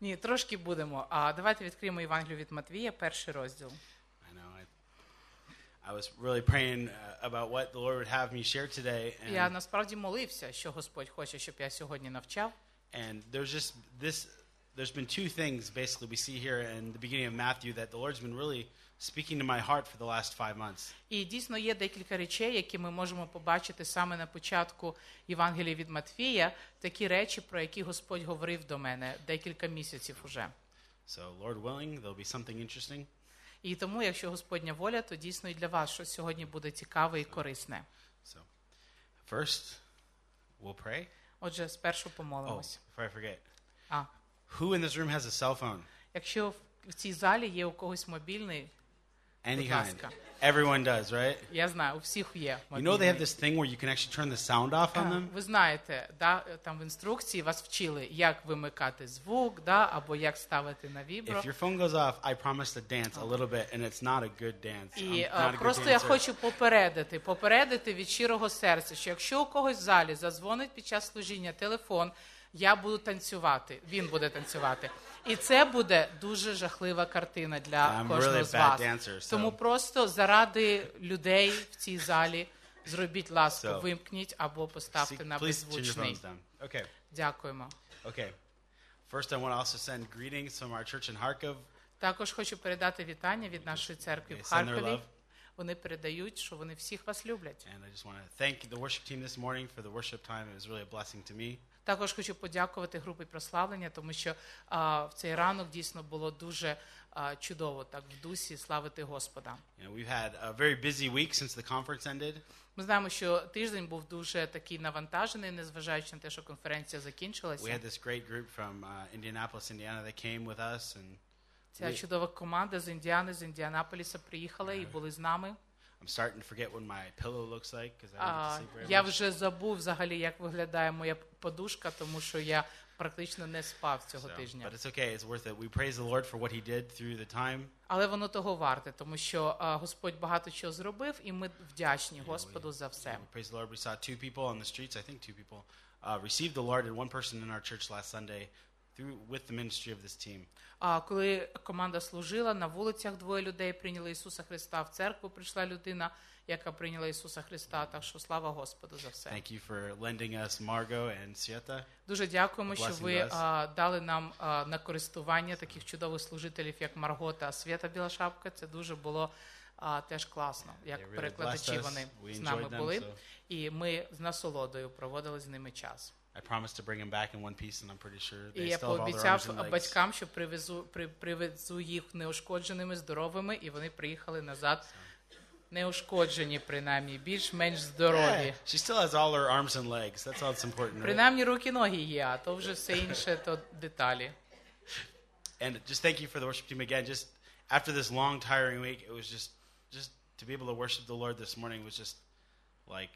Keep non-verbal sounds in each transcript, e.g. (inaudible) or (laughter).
Ні, трошки будемо. А давайте відкриємо Євангелію від Матвія, перший розділ. I know I, I was really praying uh, about what the Lord would have me share today, and, Я насправді молився, що Господь хоче, щоб я сьогодні навчав. and there's just this. There's been two things basically we see here in the beginning of Matthew that the Lord's been really speaking to my heart for the last five months. І дійсно є декілька речей, які ми можемо побачити саме на початку Євангелія від Матвія, такі речі, про які Господь говорив до мене декілька місяців уже. So, Lord willing, there'll be something interesting. І тому, якщо Господня воля, то дійсно і для вас щось сьогодні буде цікаве і корисне. So, first, we'll pray. Отже, спершу Oh, помолимось. before I forget, А who in this room has a cell phone? якщо в- в цій залі є у когось мобільний, Any Будь kind. ласка. Everyone does, right? я знаю, у всіх є You know they мобільний. have this thing where you can actually turn the sound off on А, them. Ви знаєте, да, там в інструкції вас вчили, як вимикати звук, да, або як ставити на вібро. If your phone goes off, I promise to dance a little bit, and it's not a good dance. І I'm е, not a good просто я dancer. хочу попередити, попередити від щирого серця, що якщо у когось в залі задзвонить під час служіння телефон, я буду танцювати, він буде танцювати. І це буде дуже жахлива картина для I'm кожного really з вас. dancer, so- Тому просто заради людей в цій залі зробіть ласку, So- вимкніть або поставте See, на беззвучний. Okay. Дякуємо. Okay. First, I want to also send greetings from our church in Kharkov. Також хочу передати вітання від нашої церкви в Харкові. Вони передають, що вони всіх вас люблять. And I just want to thank the worship team this morning for the worship time. It was really a blessing to me. Також хочу подякувати групі прославлення, тому що а, в цей ранок дійсно було дуже а, чудово так в дусі славити Господа. You know, we've had a very busy week since the conference ended. Ми знаємо, що тиждень був дуже такий навантажений, незважаючи на те, що конференція We закінчилася. had this great group from uh, Indianapolis, Indiana, that came with us, and Ця чудова команда з Індіани, з Індіанаполіса приїхала і були з нами. I'm starting to forget what my pillow looks like because I didn't get to А, sleep very я much. вже забув взагалі, як виглядає моя подушка, тому що я практично не спав цього So, тижня. but it's okay. It's worth it. We praise the Lord for what He did through the time. Але воно того варте, тому що а, Господь багато чого зробив, і ми вдячні Господу за все. We praise the Lord. We saw two people on the streets. I think two people uh, received the Lord, and one person in our church last Sunday through with the ministry of this team. А коли команда служила на вулицях, двоє людей прийняли Ісуса Христа. В церкву прийшла людина, яка прийняла Ісуса Христа. Так що слава Господу за все. Thank you for lending us Margot and Sieta. Дуже дякуємо, що ви а, дали нам а, на користування таких чудових служителів, як Марго та Свята Білошапка. Це дуже було а, теж класно, як really перекладачі вони з нами them, були, so- і ми з насолодою проводили з ними час. I promised to bring them back in one piece, and I'm pretty sure І they я still have all their arms пообіцяв and legs. батькам, що привезу, при, привезу їх неушкодженими, здоровими, і вони приїхали назад неушкоджені, принаймні, більш-менш здорові. Yeah, she still has all her arms and legs. That's all that's important. Right? Принаймні руки, ноги є, а то вже все інше, то деталі. And just thank you for the worship team again. Just after this long, tiring week, it was just just to be able to worship the Lord this morning was just like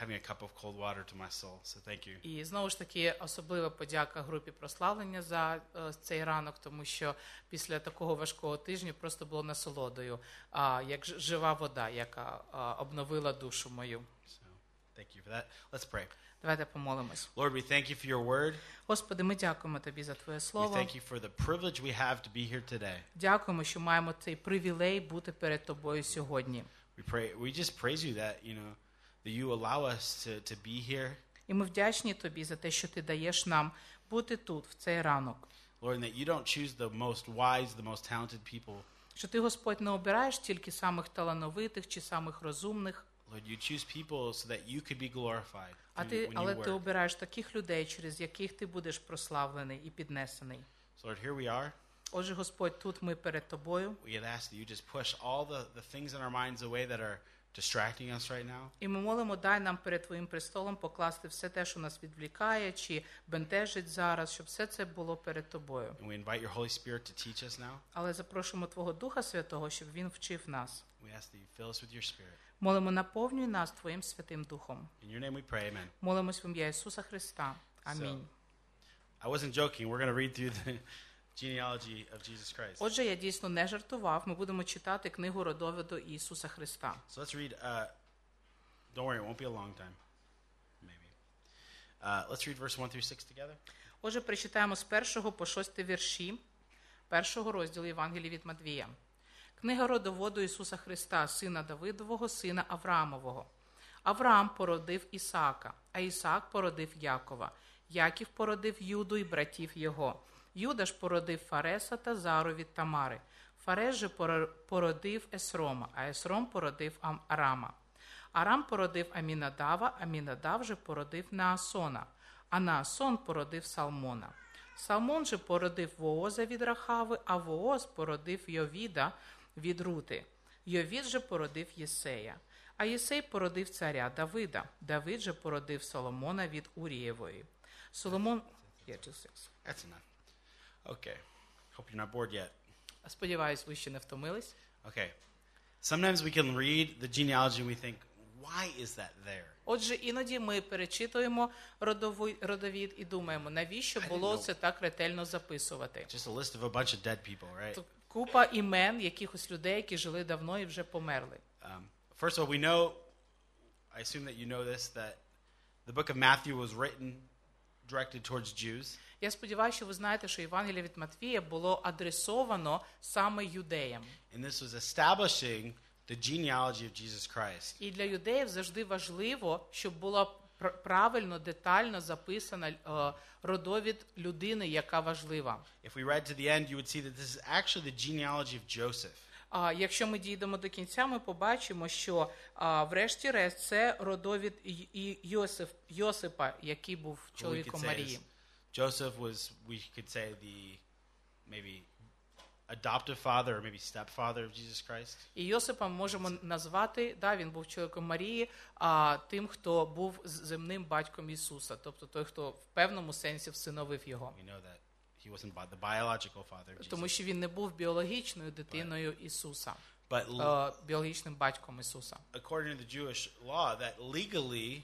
having a cup of cold water to my soul. So thank you. І знову ж таки особлива подяка групі прославлення за е, цей ранок, тому що після такого важкого тижня просто було насолодою, а, як ж- жива вода, яка а, обновила душу мою. So thank you for that. Let's pray. Давайте помолимось. Lord, we thank you for your word. Господи, ми дякуємо тобі за Твоє We слово. thank you for the privilege we have to be here today. Дякуємо, що маємо цей привілей бути перед тобою сьогодні. We pray we just praise you that, you know, that you allow us to, to be here. І ми вдячні тобі за те, що ти даєш нам бути тут в цей ранок. Lord, and that you don't choose the most wise, the most talented people. Що ти, Господь, не обираєш тільки самих талановитих чи самих розумних, Lord, you choose people so that you could be glorified а through- ти, when але you ти work. обираєш таких людей, через яких ти будеш прославлений і піднесений. So Lord, here we are. Отже, Господь, тут ми перед тобою, We had asked that you just push all the, the things in our minds away that are distracting us right now. і ми молимо, дай нам перед Твоїм престолом покласти все те, що нас відвлікає чи бентежить зараз, щоб все це було перед тобою. And we invite your Holy Spirit to teach us now. Але запрошуємо Твого Духа Святого, щоб Він вчив нас. We ask that you fill us with your Spirit. Молимо, наповнюй нас Твоїм Святим Духом. In your name we pray, amen. Молимось в ім'я Ісуса Христа. Амінь. I wasn't joking. We're going to read through the genealogy of Jesus Christ. Отже, я дійсно не жартував. Ми будемо читати книгу родовиду Ісуса Христа. So let's read. Uh, don't worry, it won't be a long time. Maybe. Uh, let's read verse 1 through 6 together. Отже, прочитаємо з першого по шостий вірші першого розділу Євангелії від Матвія. Книга родоводу Ісуса Христа, сина Давидового, сина Авраамового. Авраам породив Ісаака, а Ісаак породив Якова. Яків породив Юду і братів його. Юда ж породив Фареса та Зару від Тамари. Фарес же поро- породив Есрома, а Есром породив Арама. Арам породив Амінадава, Амінадав же породив Наасона, а Наасон породив Салмона. Салмон же породив Вооза від Рахави, а Вооз породив Йовіда від Рути. Йовід же породив Єсея. А Єсей породив царя Давида. Давид же породив Соломона від Урієвої. Соломон. That's enough. Okay. Hope you're not bored yet. Сподіваюсь, ви ще не втомились. Okay. Sometimes we can read the genealogy and we think, why is that there? Отже, іноді ми перечитуємо родовий родовід і думаємо, навіщо I didn't було know. це так ретельно записувати. Just a list of a bunch of dead people, right? Т- Купа імен якихось людей, які жили давно і вже померли. Um, first of all, we know, I assume that you know this, that the book of Matthew was written, directed towards Jews. Я сподіваюся, що ви знаєте, що Євангеліє від Матвія було адресовано саме юдеям. And this was establishing the genealogy of Jesus Christ. І для юдеїв завжди важливо, щоб було пр- правильно, детально записано е, родовід людини, яка важлива. If we read to the end, you would see that this is actually the genealogy of Joseph. А якщо ми дійдемо до кінця, ми побачимо, що врешті-решт це родовід І- Йосипа, який був чоловіком Марії. Is- Joseph was, we could say, the maybe adoptive father or maybe stepfather of Jesus Christ. І Йосипа ми можемо назвати, да, він був чоловіком Марії, а тим, хто був з- земним батьком Ісуса, тобто той, хто в певному сенсі всиновив його. We know that he wasn't bi- the biological father of Тому Jesus. що він не був біологічною дитиною Ісуса, But l- е, біологічним батьком Ісуса. according to the Jewish law, that legally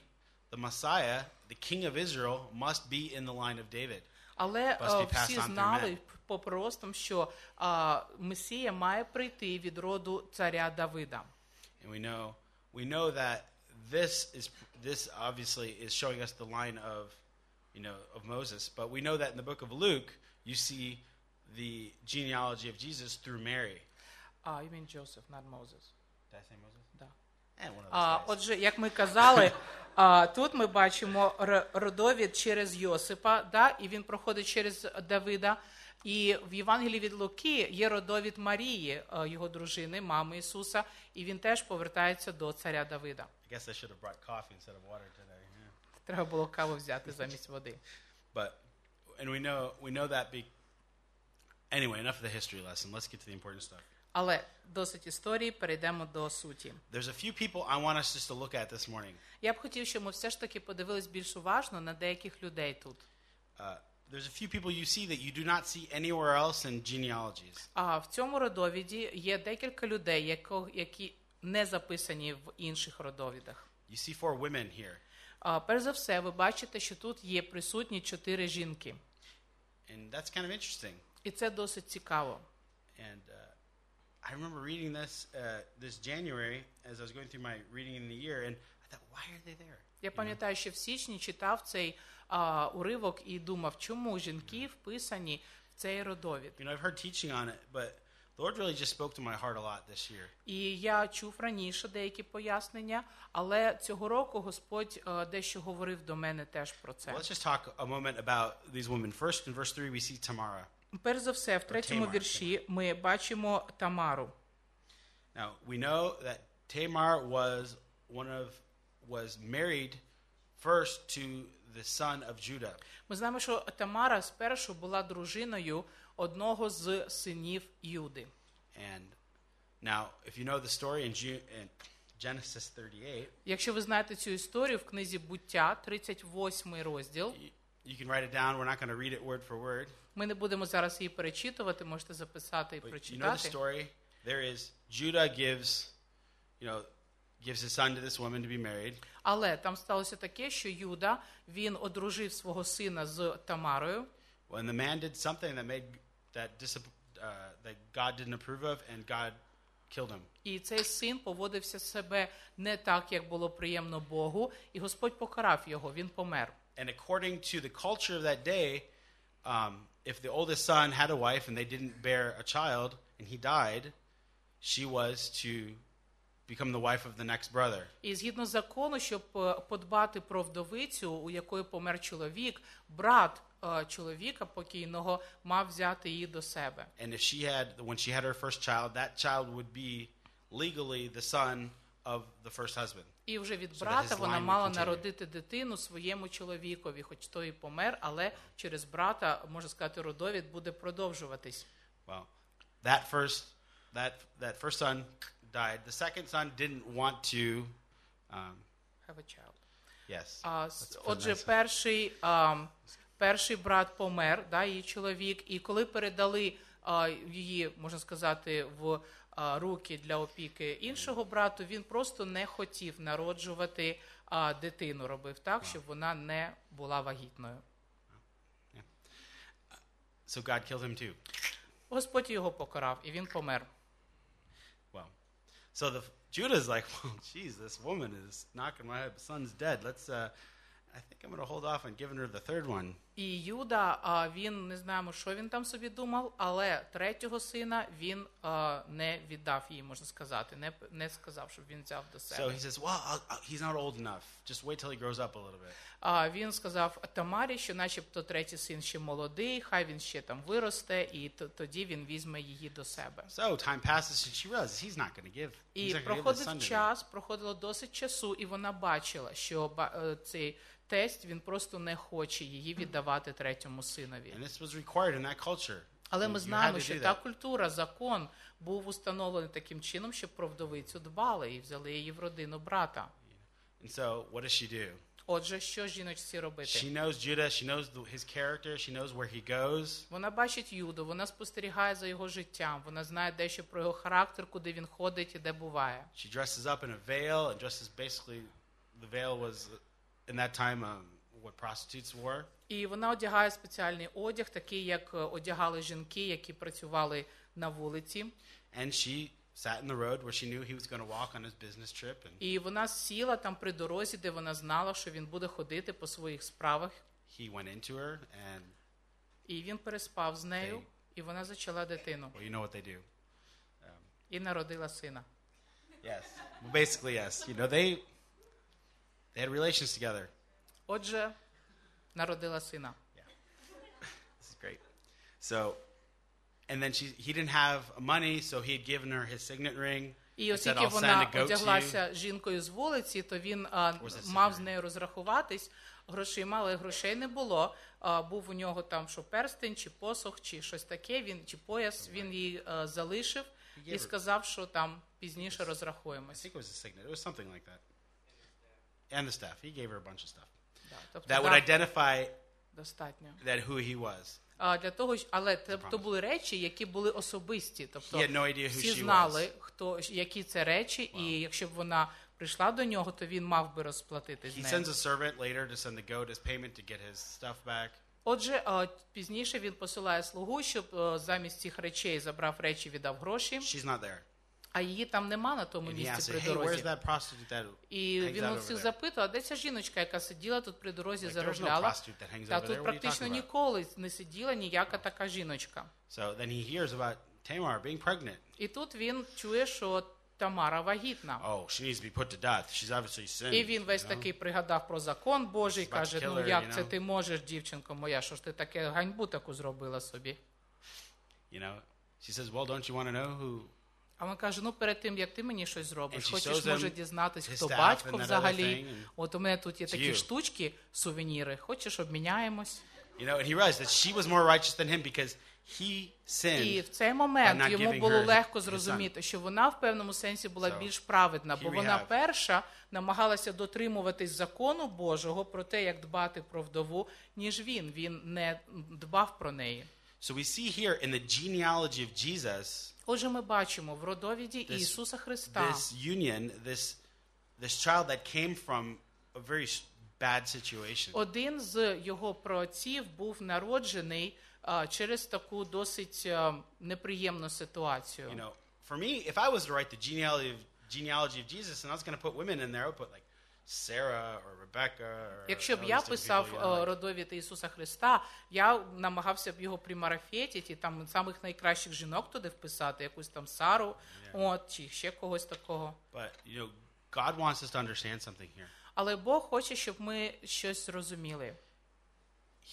the Messiah, the king of Israel, must be in the line of David. Але Must be е, passed всі on through знали men. по простом, що е, Месія має прийти від роду царя Давида. And we know we know that this is this obviously is showing us the line of you know of Moses, but we know that in the book of Luke you see the genealogy of Jesus through Mary. А, you mean Joseph, not Moses. Did I say Moses? А, отже, як ми казали, а, тут ми бачимо родовід через Йосипа, да, і він проходить через Давида. І в Євангелії від Луки є родовід Марії, е, його дружини, мами Ісуса, і він теж повертається до царя Давида. Треба було каву взяти замість води. (laughs) But and we know we know that be anyway, enough of the history lesson. Let's get to the important stuff. Але досить історії, перейдемо до суті. There's a few people I want us just to look at this morning. Я б хотів, щоб ми все ж таки подивились більш уважно на деяких людей тут. Uh, there's a few people you see that you do not see anywhere else in genealogies. А в цьому родовіді є декілька людей, які не записані в інших родовідах. You see four women here. А, перш за все, ви бачите, що тут є присутні чотири жінки, And that's kind of interesting. і це досить цікаво. And uh, I remember reading this uh, this January as I was going through my reading in the year, and I thought, why are they there? Я пам'ятаю, що в січні читав цей а, уривок і думав, чому жінки вписані в цей родовід. You know, I've heard teaching on it, but the Lord really just spoke to my heart a lot this year. І я чув раніше деякі пояснення, але цього року Господь е, дещо говорив до мене теж про це. Well, let's just talk a moment about these women. First, in verse 3, we see Tamara. Перш за все, в третьому вірші ми бачимо Тамару. Now, we know that Tamar was one of was married first to the son of Judah. Ми знаємо, що Тамара спершу була дружиною одного з синів Юди. And now, if you know the story in, Ju- in Genesis 38, Якщо ви знаєте цю історію в книзі Буття, 38 розділ. You, can write it down. We're not going to read it word for word. Ми не будемо зараз її перечитувати, можете записати і But you know the прочитати. story. There is Judah gives, you know, gives his son to this woman to be married, Але там сталося таке, що Юда він одружив свого сина з Тамарою, when the man did something that made that disap- uh, that God didn't approve of, and God killed him. і цей син поводився себе не так, як було приємно Богу, і Господь покарав його, він помер. And according to the culture of that day, um, if the oldest son had a wife and they didn't bear a child and he died, she was to become the wife of the next brother. І згідно закону, щоб е, подбати про вдовицю, у якої помер чоловік, брат е, чоловіка покійного мав взяти її до себе. And if she had, when she had her first child, that child would be legally the son of the first husband. І вже від брата вона мала народити дитину своєму чоловікові, хоч той і помер, але через брата, можна сказати, родовід буде продовжуватись. Well, that first, that that first son died. The second son didn't want to. Um, Have a child. yes. А, отже, перший, а, перший брат помер, да, її чоловік, і коли передали а, її, можна сказати, в руки для опіки іншого брату, він просто не хотів народжувати а, дитину, робив так, щоб вона не була вагітною. So God killed him too. Господь його покарав, і він помер. Well, so the Judah's like, well, geez, this woman is knocking my head. Son's dead. Let's. Uh, I think I'm going to hold off on giving her the third one. І Юда, а, він не знаємо, що він там собі думав, але третього сина він не віддав їй, можна сказати, не, не сказав, щоб він взяв до себе. So he says, well, he's not old enough. Just wait till he grows up a little bit. А він сказав Тамарі, що, начебто, третій син ще молодий, хай він ще там виросте, і тоді він візьме її до себе. So time passes, and she realizes he's not going to give. І проходив час, проходило досить часу, і вона бачила, що е, цей тесть він просто не хоче її віддавати третьому синові. And this was required in that culture. Але ми знаємо, що та культура, закон був установлений таким чином, щоб про вдовицю дбали і взяли її в родину брата. And so, what does she do? Отже, що жіночці робити? She knows Judah. She knows his character. She knows where he goes. Вона бачить Юду, вона спостерігає за його життям, вона знає дещо про його характер, куди він ходить і де буває. She dresses up in a veil, and dresses basically, the veil was in that time um, what prostitutes wore. І вона одягає спеціальний одяг, такий як е, одягали жінки, які працювали на вулиці. And she sat in the road where she knew he was going to walk on his business trip. And І вона сіла там при дорозі, де вона знала, що він буде ходити по своїх справах. he went into her, and І він переспав з нею, Окей. і вона зачала дитину well, you know what they do. і народила сина. Yes. Well, basically, yes. You know, they they had relations together. Отже, народила сина. This is great. So, and then she he didn't have money, so he had given her his signet ring. І and said, оскільки "I'll send вона a goat to you." одяглася жінкою з вулиці, то він а, Was it мав secret? з нею розрахуватись грошима, але грошей не було. А, був у нього там що перстень, чи посох, чи щось таке. Він чи пояс. Він її а, залишив gave і her- сказав, що там пізніше I розрахуємось. think it was a signet. It was something like that. And the staff. He gave her a bunch of stuff Да, тобто that would дав identify достатньо. that who he was. А, для того, ж- але це promise. то були речі, які були особисті. Тобто He had no idea who всі she знали, was. хто які це речі, і якщо б вона прийшла до нього, то він мав би розплатити з He нею. sends a servant later to send the goat as payment to get his stuff back. Отже, а, пізніше він посилає слугу, щоб е, замість цих речей забрав речі, віддав гроші, She's not there. А її там нема на тому місці при дорозі. І він всіх запитував, а де ця жіночка, яка сиділа тут при дорозі, заробляла. Та тут практично ніколи не сиділа ніяка така жіночка. І тут він чує, що Тамара вагітна. Oh, she needs to be put to death. She's obviously sinned. І він весь you know? пригадав про закон Божий, She's каже: ну her, як you це ти можеш, дівчинко моя, що ж ти таке ганьбу таку зробила собі? You know, she says, "Well, don't you want to know who?" А він каже: ну перед тим як ти мені щось зробиш, хочеш може дізнатись, хто батько взагалі. От у мене тут є такі you. штучки, сувеніри. Хочеш, обміняємось? You know, and he realized that she was more righteous than him because he sinned. І в цей момент йому було легко зрозуміти, що вона в певному сенсі була більш праведна, бо вона перша намагалася дотримуватись закону Божого про те, як дбати про вдову, ніж він. Він не дбав про неї. So we see here in the genealogy of Jesus Отже, ми бачимо в родовіді This- Ісуса Христа this union, this this child that came from a very bad situation. один з його праотців був народжений а, через таку досить а, неприємну ситуацію. You know, for me, if I was to write the genealogy of, genealogy of Jesus and I was going to put women in there, I would put like Sarah or Rebecca or Якщо б all я these different писав people, you know, е, like, родовід Ісуса Христа, я намагався б його примарафетити і там самих найкращих жінок туди вписати, якусь там Сару, от, чи ще когось такого. but you know, God wants us to understand something here. Але Бог хоче, щоб ми щось зрозуміли.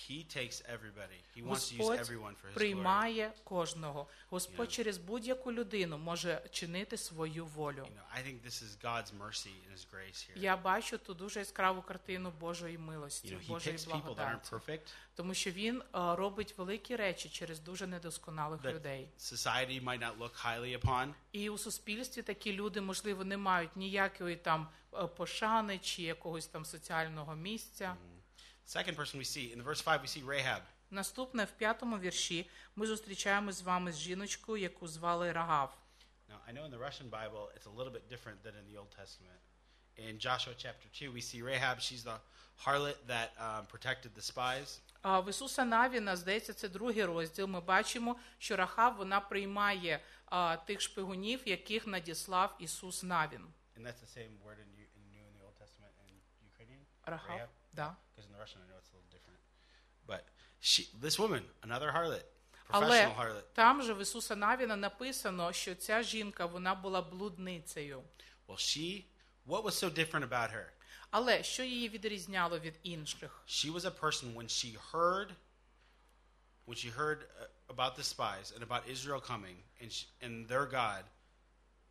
He takes everybody. He wants to use Господь everyone for His glory. приймає кожного. Господь через будь-яку людину може чинити свою волю. You know, I think this is God's mercy and His grace here. Я бачу тут дуже яскраву картину Божої милості, You know, He Божої picks people that aren't благодаті. perfect, Тому що він е, робить великі речі через дуже недосконалих that людей. society might not look highly upon, І у суспільстві такі люди, можливо, не мають ніякої там е, пошани чи якогось там соціального місця. Second person we see in the verse five, we see Rahab. Наступне в п'ятому вірші ми зустрічаємось з вами з жіночкою, яку звали Рагав. Now, I know in the Russian Bible it's a little bit different than in the Old Testament. In Joshua chapter 2, we see Rahab. She's the harlot that um, protected the spies. А в Ісуса Навіна, здається, це другий розділ. Ми бачимо, що Рахав вона приймає а, тих шпигунів, яких надіслав Ісус Навін. And that's the same word in, in New and the Old Testament in Ukrainian. Рахав, Rahab? да. Because in the Russian, I know it's a little different. But she, this woman, another harlot, Але professional harlot. там же в Ісуса Навіна написано, що ця жінка вона була блудницею. Well, she, what was so different about her? Але що її відрізняло від інших? She was a person when she heard, when she heard uh, about the spies and about Israel coming and, sh and their God,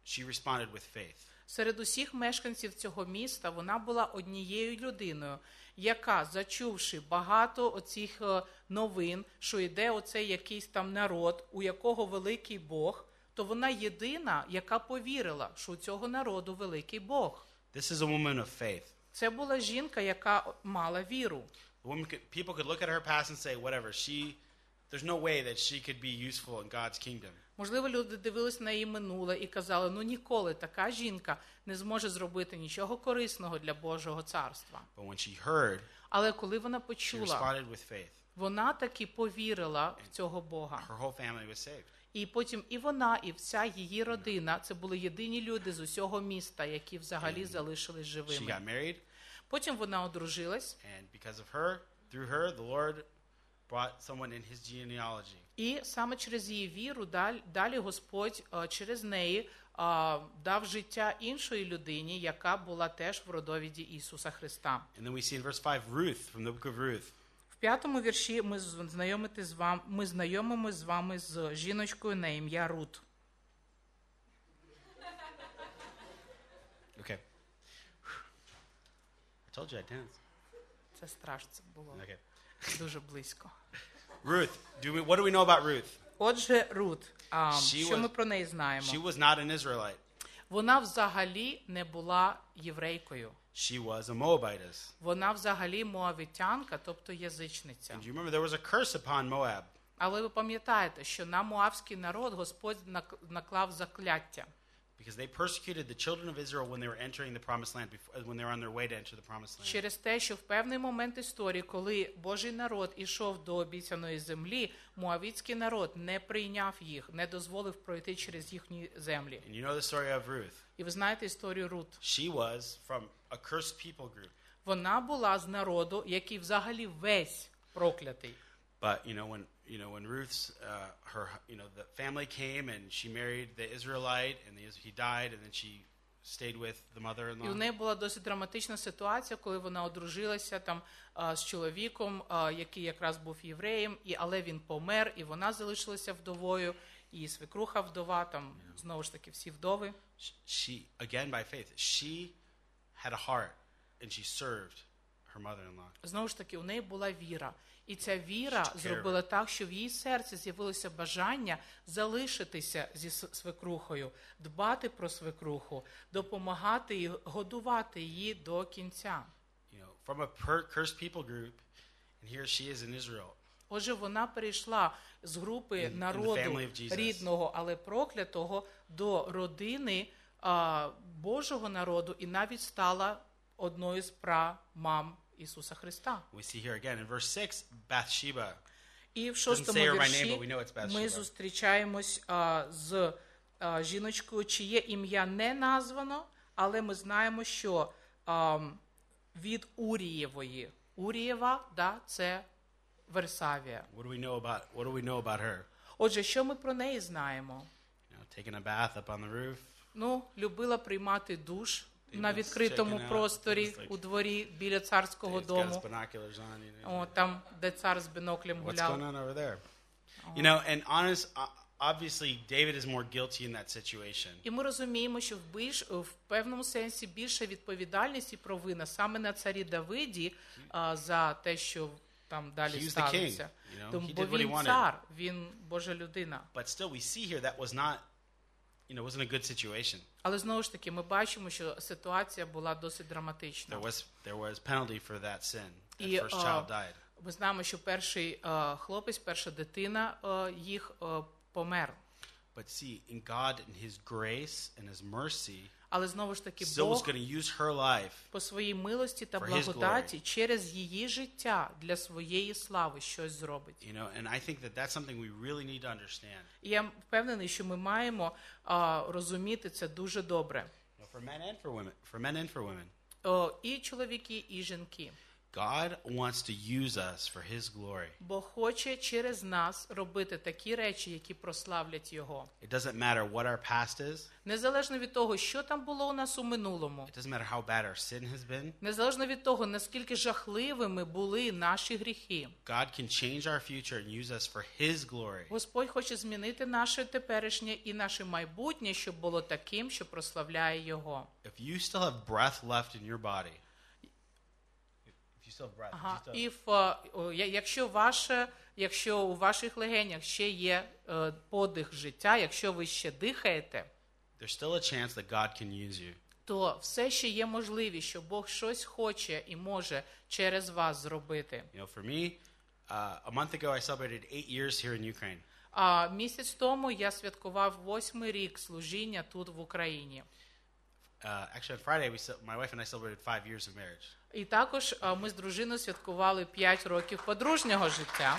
she responded with faith. Серед усіх мешканців цього міста вона була однією людиною, яка, зачувши багато оцих е, новин, що йде оцей якийсь там народ, у якого великий Бог, то вона єдина, яка повірила, що у цього народу великий Бог. This is a woman of faith. Це була жінка, яка мала віру. People could look at her past and say, whatever, she, there's no way that she could be useful in God's kingdom. Можливо, люди дивились на її минуле і казали: ну ніколи така жінка не зможе зробити нічого корисного для Божого царства. But when she heard, Але коли вона she почула, responded with faith. вона таки повірила в цього Бога. Her whole family was saved. І потім і вона, і вся її родина це були єдині люди з усього міста, які взагалі залишились She живими. got married, Потім вона одружилась, and because of her, through her, the Lord brought someone in his genealogy. І саме через її віру далі, Господь е, через неї е, дав життя іншої людині, яка була теж в родовіді Ісуса Христа. And then we see in verse 5 Ruth from the book of Ruth. В п'ятому вірші ми знайомити з вами, ми знайомимось з вами з жіночкою на ім'я Рут. Okay. I told you I danced. Це страшно було Okay. дуже близько. (laughs) Ruth. Do we, what do we know about Ruth? Отже, Рут, а, She що was- ми про неї знаємо? She was not an Israelite. Вона взагалі не була єврейкою. She was a Moabitess. Вона взагалі моавітянка, тобто язичниця. And you remember there was a curse upon Moab. Але ви пам'ятаєте, що на моавський народ Господь нак- наклав закляття, Because they persecuted the children of Israel when they were entering the promised land, before, when they were on their way to enter the promised land. через те, що в певний момент історії, коли Божий народ ішов до обіцяної землі, моавітський народ не прийняв їх, не дозволив пройти через їхні землі. And you know the story of Ruth. І ви знаєте історію Рут. She was from a cursed people group. Вона була з народу, який взагалі весь проклятий. But you know when you know when Ruth's uh, her you know the family came and she married the Israelite and the, he died and then she stayed with the І mother-in-law. у неї була досить драматична ситуація, коли вона одружилася там а, з чоловіком, а, який якраз був євреєм, і але він помер, і вона залишилася вдовою, і свекруха вдова, там знову ж таки всі вдови. She again by faith she had a heart and she served her mother-in-law. Знову ж таки, у неї була віра. І ця віра зробила так, що в її серці з'явилося бажання залишитися зі свекрухою, дбати про свекруху, допомагати і годувати її до кінця. Отже, вона перейшла з групи народу рідного, але проклятого до родини Божого народу і навіть стала одною з прамам Ісуса Христа. We see here again in verse six Bathsheba. І в шостому вірші ми зустрічаємось а, з а, жіночкою, чиє ім'я не названо, але ми знаємо, що а, від Урієвої. Урієва, да, це Версавія. What do we know about what do we know about her? Отже, що ми про неї знаємо? You know, taking a bath up on the roof. Ну, любила приймати душ на відкритому просторі у дворі біля царського дому. О, там, де цар з біноклем гуляв. You know, and honest, obviously, David is more guilty in that situation. І ми розуміємо, що в більш в певному сенсі більша відповідальність і провина саме на царі Давиді а, за те, що там далі know, Тому бо він цар, він Божа людина. But still, we see here that was not, you know, wasn't a good situation. Але знову ж таки, ми бачимо, що ситуація була досить драматична. There was there was penalty for that sin. That І, first а, child died. Ми знаємо, що перший е, хлопець, перша дитина е, їх е, помер. But see, in God, in His grace and His mercy, Але знову ж таки, Бог по своїй милості та благодаті через її життя для своєї слави щось зробить. You know, and I think that that's something we really need to understand. І я впевнений, що ми маємо розуміти це дуже добре. For men and for women, for men and for women. О, і чоловіки, і жінки. God wants to use us for His glory. Бо хоче через нас робити такі речі, які прославлять його. It doesn't matter what our past is. Незалежно від того, що там було у нас у минулому, It doesn't matter how bad our sin has been. незалежно від того, наскільки жахливими були наші гріхи. God can change our future and use us for His glory. Господь хоче змінити наше теперішнє і наше майбутнє, щоб було таким, що прославляє його. If you still have breath left in your body, if if Ага. І в, е, якщо ваше, якщо у ваших легенях ще є е, подих життя, якщо ви ще дихаєте, there's still a chance that God can use you. то все ще є можливість, що Бог щось хоче і може через вас зробити. You know, for me, uh, a month ago I celebrated eight years here in Ukraine. А місяць тому я святкував восьмий рік служіння тут в Україні. Uh, actually, on Friday, we ce- my wife and I celebrated five years of marriage. І також а, ми з дружиною святкували 5 років подружнього життя.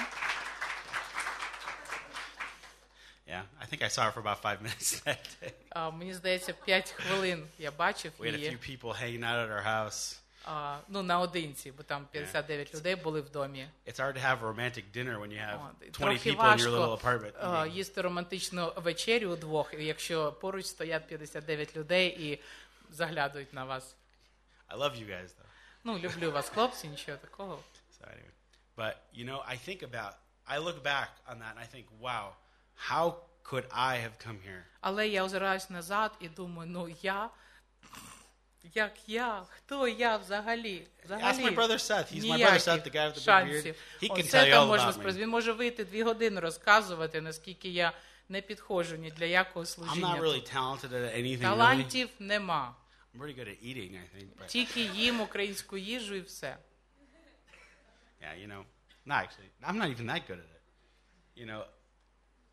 Yeah, I think I saw her for about five minutes (laughs) that day. А, Мені здається, 5 хвилин я бачив We had a few її people hanging out at our house. а, ну, наодинці, бо там 59 людей були в домі. It's hard to have a romantic dinner when you have От, і 20 Трохи people in your little важко apartment. а, eating. їсти романтичну вечерю удвох, якщо поруч стоять 59 людей і заглядують на вас. I love you guys, though. Ну, люблю вас, хлопці, нічого такого. So anyway, but you know, I think about, I look back on that and I think, wow, how could I have come here? Але я озираюсь назад і думаю, ну я. Як я? Хто я взагалі? взагалі? Ask my brother Seth. He's my brother Seth, the guy with the big beard. He can tell you all about me. Він може вийти дві години розказувати, наскільки я не підходжу ні для якого I'm служіння. not really talented at anything. Really. Талантів нема. I'm pretty good at eating, I think. But Тільки їм українську їжу і все. yeah, you know, no, actually, I'm not even that good at it. You know,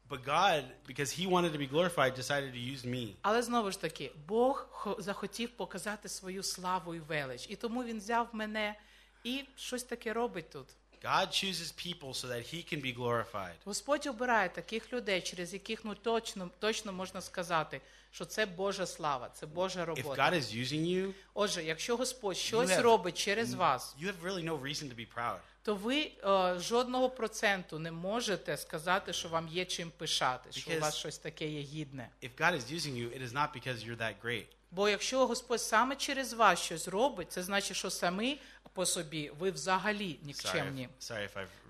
but God, because He wanted to be glorified, decided to use me. Але знову ж таки, Бог хо- захотів показати свою славу і велич. І тому він взяв мене і щось таке робить тут. God chooses people so that He can be glorified. Господь обирає таких людей, через яких ну точно, точно можна сказати, що це Божа слава, це Божа If. God is using you, Отже, якщо Господь щось have- робить через вас, you have really no reason to be proud. то ви е, жодного проценту не можете сказати, що вам є чим пишати, що у вас щось таке є гідне. If God is using you, it is not because you're that great. Бо якщо Господь саме через вас щось робить, це значить, що самі по собі ви взагалі нікчемні.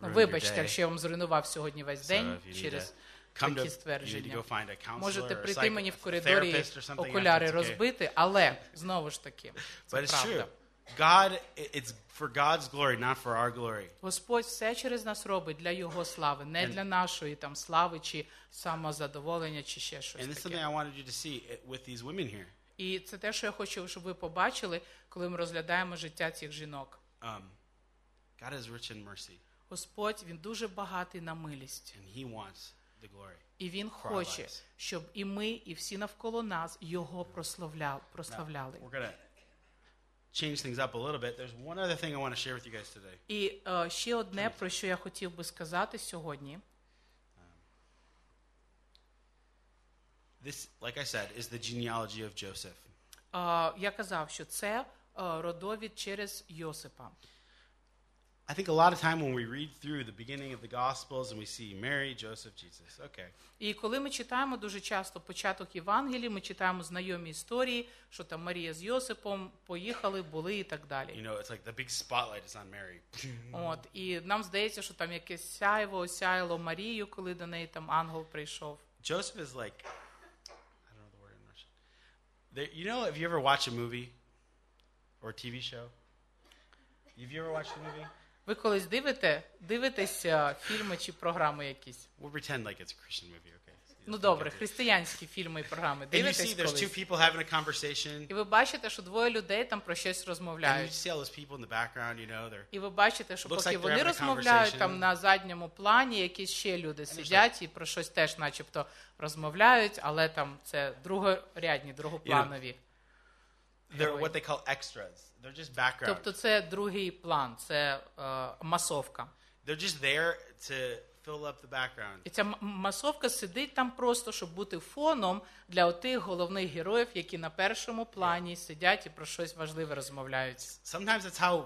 Ну, Вибачте, якщо я вам зруйнував сьогодні весь день через такі ствердження. Можете прийти мені в коридорі окуляри розбити, але знову ж таки, це правда. God, it's for God's glory, not for our glory. Господь все через нас робить для Його слави, не для нашої там слави чи самозадоволення, чи ще And щось this is something. I wanted you to see with these women here. І це те, що я хочу, щоб ви побачили, коли ми розглядаємо життя цих жінок. Um, God is rich in mercy, Господь він дуже багатий на милість, and He wants the glory. і він хоче, щоб і ми, і всі навколо нас його прославляли. Now, we're change things up a little bit. There's one other thing I want to share with you guys today. І е, ще одне, про що я хотів би сказати сьогодні. This, like I said, is the genealogy of Joseph. Е, я казав, що це е, родовід через Йосипа. I think a lot of time when we read through the beginning of the Gospels and we see Mary, Joseph, Jesus. Okay. І коли ми читаємо дуже часто початок Євангелії, ми читаємо знайомі історії, що там Марія з Йосипом поїхали, були і так You далі. know, it's like the big spotlight is on Mary. (laughs) От і нам здається, що там якесь сяйво осяяло Марію, коли до неї там ангел прийшов. Joseph is like, There, you know, if you ever watch a movie or a TV show, have you ever watched a movie? Ви колись дивите, дивитеся фільми чи програми якісь? We'll pretend like it's a Christian movie, okay? Ну добре, християнські фільми і програми. And you Дивитесь there's two колись? people having a conversation, І ви бачите, що двоє людей там про щось and you розмовляють. see all those people in the background, you know, they're І ви бачите, що Looks поки like вони a розмовляють conversation. там на задньому плані, якісь ще люди сидять і про щось теж, начебто, розмовляють, але там це другорядні, другопланові. they're what they call extras. They're just background. Тобто це другий план, це е, масовка. They're just there to fill up the background. І ця масовка сидить там просто, щоб бути фоном для отих головних героїв, які на першому плані сидять і про щось важливе розмовляють. Sometimes that's how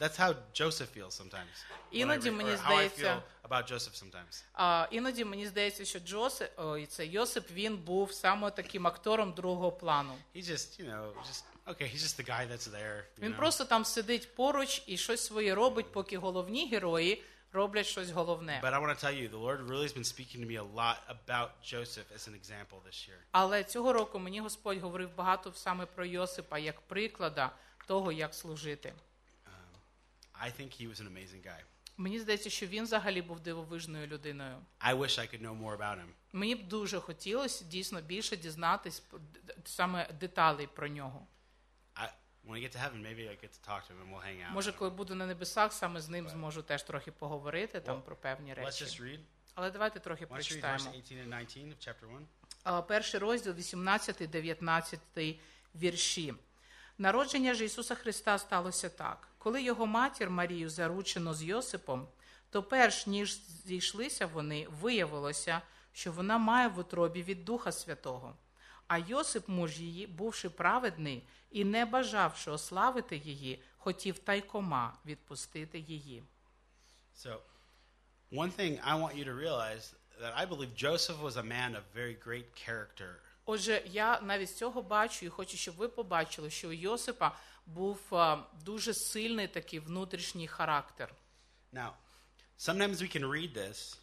that's how Joseph feels sometimes. Іноді мені здається- about Joseph sometimes. А іноді мені здається, що Джосип, ой, це Йосип, він був саме таким актором другого плану. He's just, you know, just okay. He's just the guy that's there. Він know? просто там сидить поруч і щось своє робить, поки головні герої роблять щось головне. But I want to tell you, the Lord really has been speaking to me a lot about Joseph as an example this year. Але цього року мені Господь говорив багато саме про Йосипа як приклада того, як служити. I think he was an amazing guy. Мені здається, що він взагалі був дивовижною людиною. I wish I could know more about him. Мені б дуже хотілося дійсно більше дізнатись саме деталей про нього. When I get to heaven, maybe I get to talk to him and we'll hang out. Може, коли буду на небесах, саме з ним зможу теж трохи поговорити там про певні Let's just речі. read. Але давайте трохи Why don't you read verse прочитаємо. 18 and 19 of chapter 1? А, Перший розділ, 18-19 вірші. Народження ж Ісуса Христа сталося так. Коли його матір Марію заручено з Йосипом, то перш ніж зійшлися вони, виявилося, що вона має в утробі від Духа Святого. А Йосип, муж її, бувши праведний і не бажавши ославити її, хотів тайкома відпустити її. So, one thing I want you to realize that I believe Joseph was a man of very great character. Отже, я навіть з цього бачу і хочу, щоб ви побачили, що у Йосипа був дуже сильний такий внутрішній характер. Now, sometimes we can read this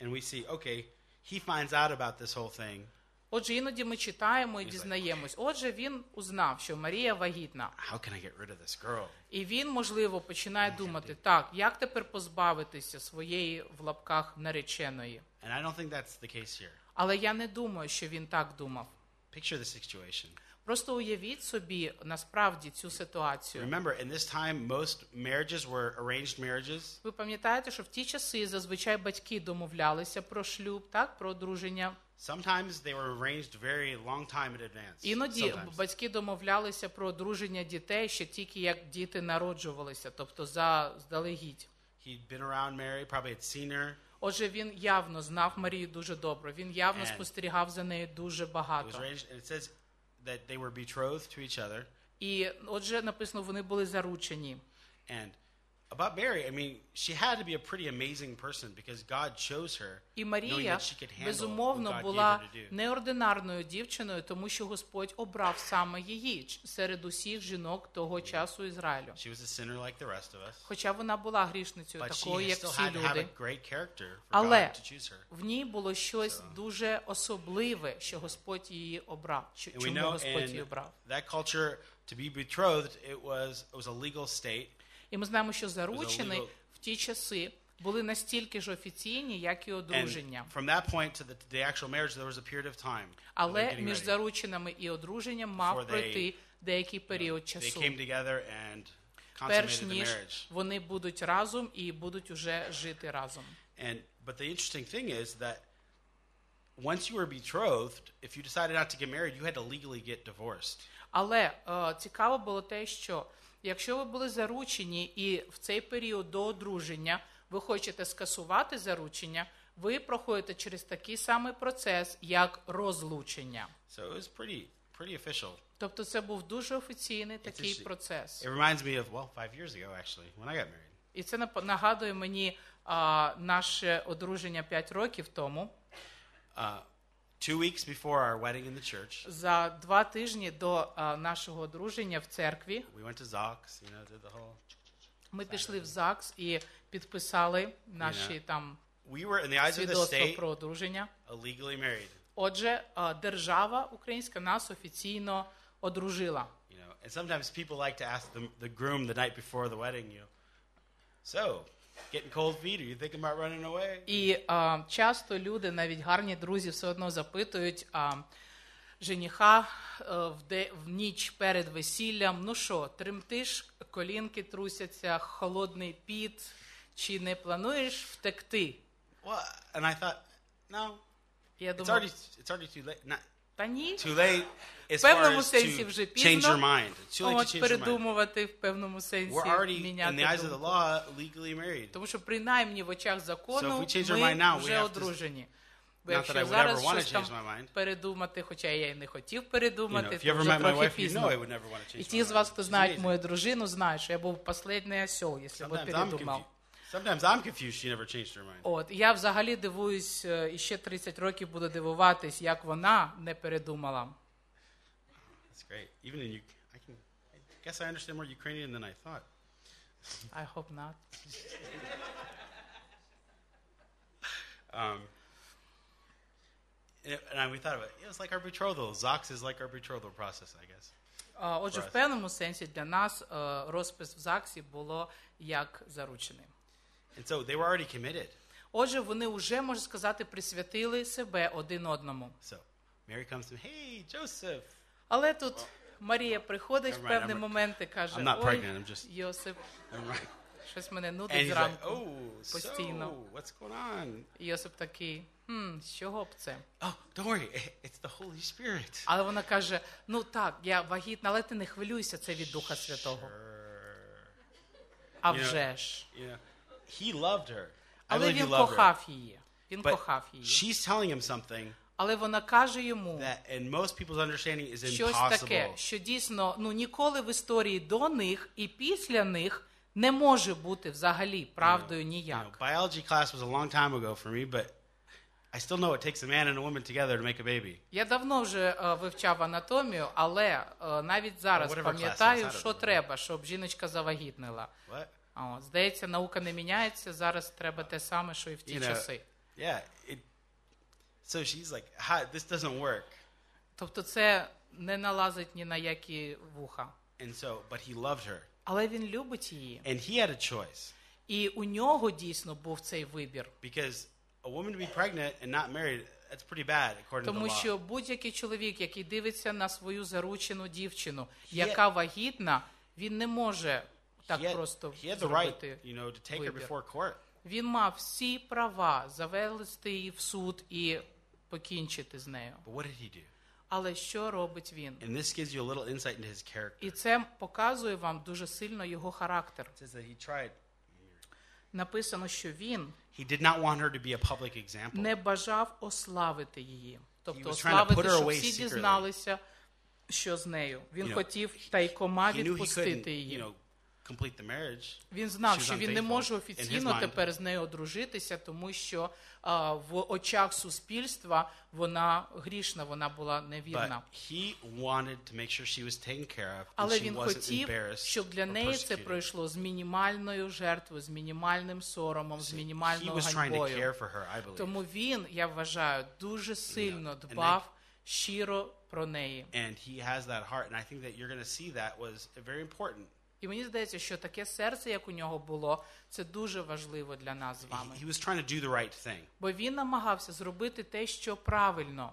and we see, okay, he finds out about this whole thing. Отже, іноді ми читаємо і He's like- дізнаємось. Отже, він узнав, що Марія вагітна, How can I get rid of this girl? і він, можливо, починає думати: так, як тепер позбавитися своєї в лапках нареченої. And I don't think that's the case here. Але я не думаю, що він так думав. Picture the situation. Просто уявіть собі насправді цю ситуацію. Remember, in this time, most marriages were arranged marriages. Ви пам'ятаєте, що в ті часи зазвичай батьки домовлялися про шлюб, так, про одруження. Sometimes they were arranged very long time in advance. Іноді Sometimes. батьки домовлялися про одруження дітей ще тільки як діти народжувалися, тобто заздалегідь. He'd been around Mary, probably had seen her. Отже, він явно знав Марію дуже добре. Він явно And- спостерігав за нею дуже It was багато. arranged, and it says that they were betrothed to each other. І отже, написано, вони були заручені. And about Mary, I mean, she had to be a pretty amazing person because God chose her, І knowing Марія, that she could handle what безумовно, God gave була her to do. неординарною дівчиною, тому що Господь обрав саме її ч- серед усіх жінок того часу Ізраїлю. She was a sinner like the rest of us, Хоча вона була грішницею, but she такою, як still всі had to have люди. a great character for Але God to choose her. в ній було щось дуже особливе, що Господь її обрав. Чо- And we Чому know Господь її in обрав? that culture, to be betrothed, it was it was a legal state. І ми знаємо, що заручені в ті часи були настільки ж офіційні, як і одруження. from that point to the, the actual marriage, there was a period of time. Але між зарученими і одруженням мав пройти деякий період часу. Перш ніж вони будуть разом і будуть уже жити разом. And but the interesting thing is that once you were betrothed, if you decided not to get married, you had to legally get divorced. Але е, цікаво було те, що якщо ви були заручені і в цей період до одруження ви хочете скасувати заручення, ви проходите через такий самий процес, як розлучення. So it was pretty pretty official. Тобто це був дуже офіційний такий процес. It reminds me of, well, five years ago, actually, when I got married. І це нагадує мені а, наше одруження 5 років тому. Uh, two weeks before our wedding in the church, За два тижні до а, нашого одруження в церкві we went to Zox, you know, did the whole. ми пішли в ЗАГС і підписали наші там We were, in the eyes of the свідоцтва state, про одруження. illegally married. Отже, а, держава українська нас офіційно одружила. You know, and sometimes people like to ask the, the groom the night before the wedding, you know, so, getting cold feet, are you thinking about running away? І а, часто люди, навіть гарні друзі, все одно запитують а, жениха е, в, де, в ніч перед весіллям: ну що, тремтиш, колінки трусяться, холодний піт, чи не плануєш втекти? Well, and I thought, no, Я it's already, it's already too late. Not та ні. too late В певному far as сенсі to вже change пізно. От передумувати в певному сенсі We're already, in міняти the eyes of the думку. law, legally married. Тому що принаймні в очах закону So if we change our ми mind now, we вже have одружені. Бо Not that I якщо would зараз щось там change my mind. передумати, хоча я і не хотів передумати, то вже трохи wife, you know пізно. І ті з вас, хто знають мою дружину, знають, що я був последний осел, якщо б передумав. Sometimes I'm confused she never changed her mind. От, я взагалі дивуюсь, е, і ще 30 років буду дивуватись, як вона не передумала. That's great. Even in you, I can. I guess I understand more Ukrainian than I thought. I hope not. (laughs) Um, and, it- and I, we thought of it. It was like our betrothal. Zox is like our betrothal process, I guess. А, Отже, в Right. певному сенсі для нас е, розпис в ЗАГСі було як заручений. And so they were already committed. Отже, вони вже, можна сказати, присвятили себе один одному. So Mary comes to me, hey, Joseph. Але тут Марія приходить в певний момент і каже: Ой, Йосип, щось мене нудить зранку. oh, Постійно. І Йосип такий, хм, з чого б це? Oh, don't worry, it's the Holy Spirit. Але вона каже: ну так, я вагітна, але ти не хвилюйся, це від Духа Святого. А вже ж. He loved her. I Але він кохав її. Він кохав її. Але вона каже йому щось таке, що дійсно ну ніколи в історії до них і після них не може бути взагалі правдою ніяк. I still know it takes a man and a woman together to make a baby. Я давно вже е, вивчав анатомію, але е, навіть зараз пам'ятаю, що треба, щоб жіночка завагітнила. От, здається, наука не міняється. Зараз треба те саме, що і в ті часи. Yeah. It, so she's like, Hi, this doesn't work. Тобто, це не налазить ні на які вуха. And so, but he loved her. Але він любить її, And he had a choice і у нього дійсно був цей вибір. because a woman to be pregnant and not married, that's pretty bad according to the law. що будь-який чоловік, який дивиться на свою заручену дівчину, яка вагітна, він не може так he had, просто he had the right, зробити. you know, to take her вибір. before court. Він мав всі права завести її в суд і покінчити з нею. But what did he do? Але що робить він? And this gives you a little insight into his character. І це показує вам дуже сильно його характер. It says that he tried. Написано, що він He did not want her to be a public example. не бажав ославити її. Тобто ославити, щоб всі дізналися, що з нею. Він You know, хотів тайкома відпустити you її. know, complete the marriage. Він знав, She's що він не unfaithful може in his офіційно mind. тепер з нею одружитися, тому що а, в очах суспільства вона грішна, вона була But невірна. he wanted to make sure she was taken care of and Але she він wasn't хотів, embarrassed щоб для or неї це persecuted. пройшло з мінімальною жертвою, з мінімальним соромом, з He мінімальною was trying to ганьбою. care for her, I believe. Тому він, я вважаю, дуже сильно and дбав щиро про неї. And he has that heart, and I think that you're going to see that was very important. І мені здається, що таке серце, як у нього було, це дуже важливо для нас з вами. He, he was trying to do the right thing. Бо він намагався зробити те, що правильно.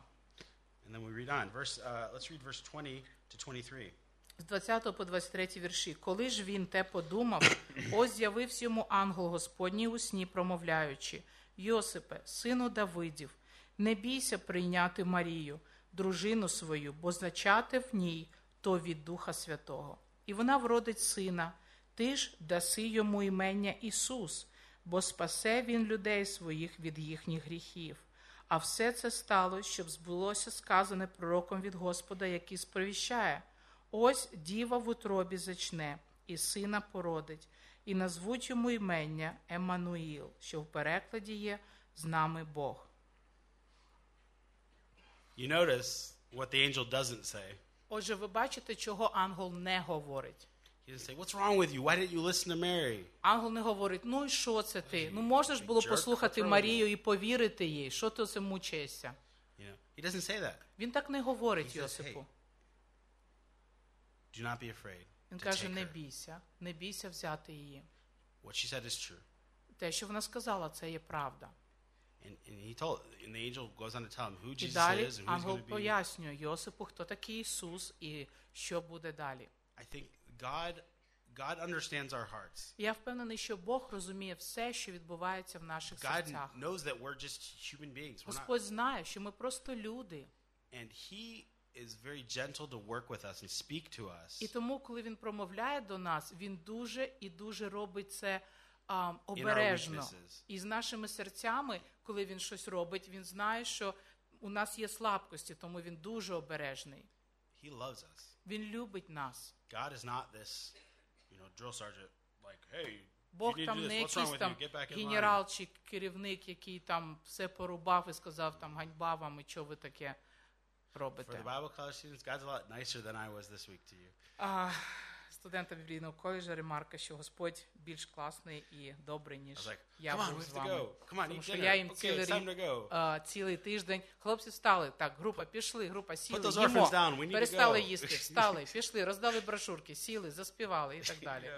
And then we read on. Verse, uh, let's read verse 20 to 23. З 20 по 23 вірші. Коли ж він те подумав, (coughs) ось з'явився йому ангел Господній у сні, промовляючи: Йосипе, сину Давидів, не бійся прийняти Марію, дружину свою, бо зачати в ній то від Духа Святого. І вона вродить сина, ти ж даси йому імення Ісус, бо спасе він людей своїх від їхніх гріхів. А все це сталося, щоб збулося сказане пророком від Господа, який сповіщає. Ось діва в утробі зачне, і сина породить, і назвуть йому імення Еммануїл, що в перекладі є з нами Бог. You notice what the angel doesn't say. Отже, ви бачите, чого ангел не говорить. He doesn't say, What's wrong with you? Why didn't you listen to Mary? Ангел не говорить, ну і що це ти? Ну можна ж було послухати Марію і повірити їй. Що ти це мучаєшся? You know, he doesn't say that. Він так не говорить Йосипу. Do not be afraid. Він каже: не бійся, не бійся взяти її. What she said is true. Те, що вона сказала, це є правда. And, and he told, and the angel goes on to tell him who І Jesus далі is and who he's ангел going to be. пояснює Йосипу, хто такий Ісус і що буде далі. I think God, God understands our hearts. Я впевнений, що Бог розуміє все, що відбувається в наших God серцях. knows that we're just human beings. We're not, Господь знає, що ми просто люди. and He is very gentle to work with us and speak to us І тому, коли він промовляє до нас, він дуже і дуже робить це а, обережно. І з нашими серцями, коли він щось робить, він знає, що у нас є слабкості, тому він дуже обережний. He loves us. Він любить нас. God is not this, you know, drill sergeant. Like, hey, Бог там не якийсь там? Генерал чи керівник, який там все порубав і сказав там ганьба вам, і що ви таке For the Bible college students, God's a lot nicer than I was this week to you. Студента біблійного коледжа ремарка, що Господь більш класний і добрий, ніж like, я був з вами. On, Тому що я їм Okay, цілий, to цілий тиждень. Хлопці встали. Так, група, пішли, група, сіли, їмо, перестали їсти, (laughs) встали, пішли, роздали брошурки, сіли, заспівали і так далі.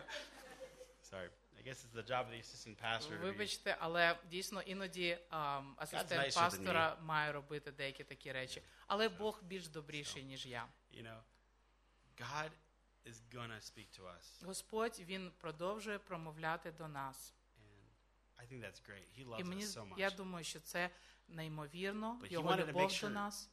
Sorry. I guess it's the job of the assistant pastor. Вибачте, але дійсно іноді nicer асистент пастора має робити деякі такі речі. Але Бог більш добріший, ніж я. You know, God is gonna speak to us, Господь він продовжує промовляти до нас. and I think that's great. He І loves мені us so much. я думаю, що це неймовірно. But he Його wanted to любов make до нас.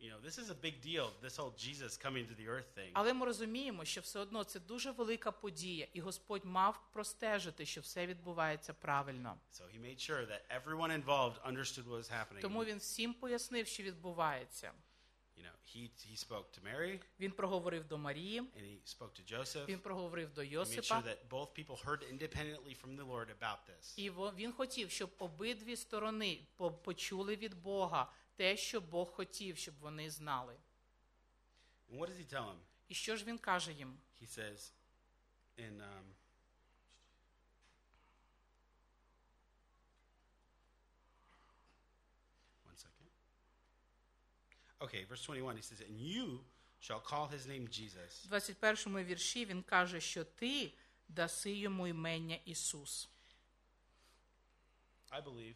You know, this is a big deal. This whole Jesus coming to the earth thing. Але ми розуміємо, що все одно це дуже велика подія, і Господь мав простежити, що все відбувається правильно. So he made sure that everyone involved understood what was happening. Тому він всім пояснив, що відбувається. You know, he he spoke to Mary Він проговорив до Марії, and he spoke to Joseph. він проговорив до He made Йосипа. sure that both people heard independently from the Lord about this. І во- він хотів, щоб обидві сторони по- почули від Бога те, що Бог хотів, щоб вони знали. And what does he tell him? І що ж він каже їм? He says in um, Okay, verse 21, he says, And you shall call his name Jesus, В 21 вірші він каже, що ти даси йому імення Ісус. I believe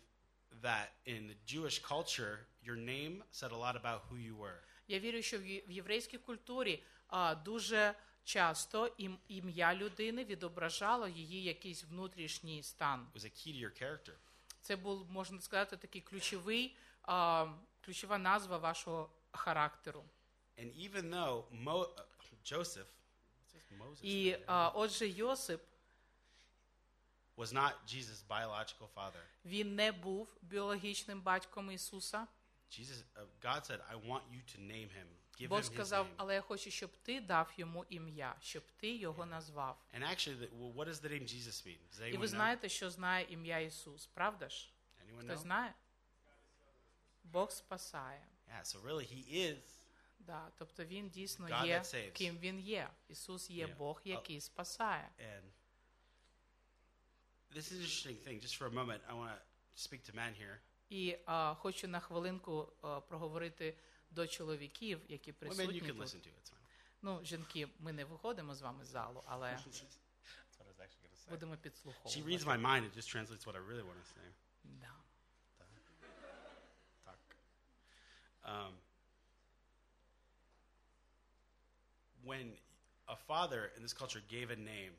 that in the Jewish culture, your name said a lot about who you were. Я вірю, що в єврейській культурі а, дуже часто ім- ім'я людини відображало її якийсь внутрішній стан. It was a key to your character. Це був, можна сказати, такий ключовий, а, ключова назва вашого характеру. And even though Mo- uh, Joseph, Moses, І а, отже, Йосип was not Jesus' biological father. він не був біологічним батьком Ісуса. Jesus, uh, God said, "I want you to name him. Give Бог him сказав, але я хочу, щоб ти дав йому ім'я, щоб ти його назвав. And actually, what does the name Jesus mean? Does І anyone ви know? що знає ім'я Ісус, правда ж? Anyone Хто know? знає? Бог спасає. Yeah. So really, he is. Да, тобто він дійсно God є, that saves. ким він є. Ісус є Yeah. Бог, який спасає. And this is an interesting thing. Just for a moment, I want to speak to men here. І а, хочу на хвилинку а, проговорити до чоловіків, які Women, you присутні can тут. listen to. It's fine. Ну, жінки, ми не виходимо з вами з залу, але That's (laughs) what I was actually going to say. будемо She reads підслуховувати. my mind. It just translates what I really want to say. Да. Um, when a father in this culture gave a name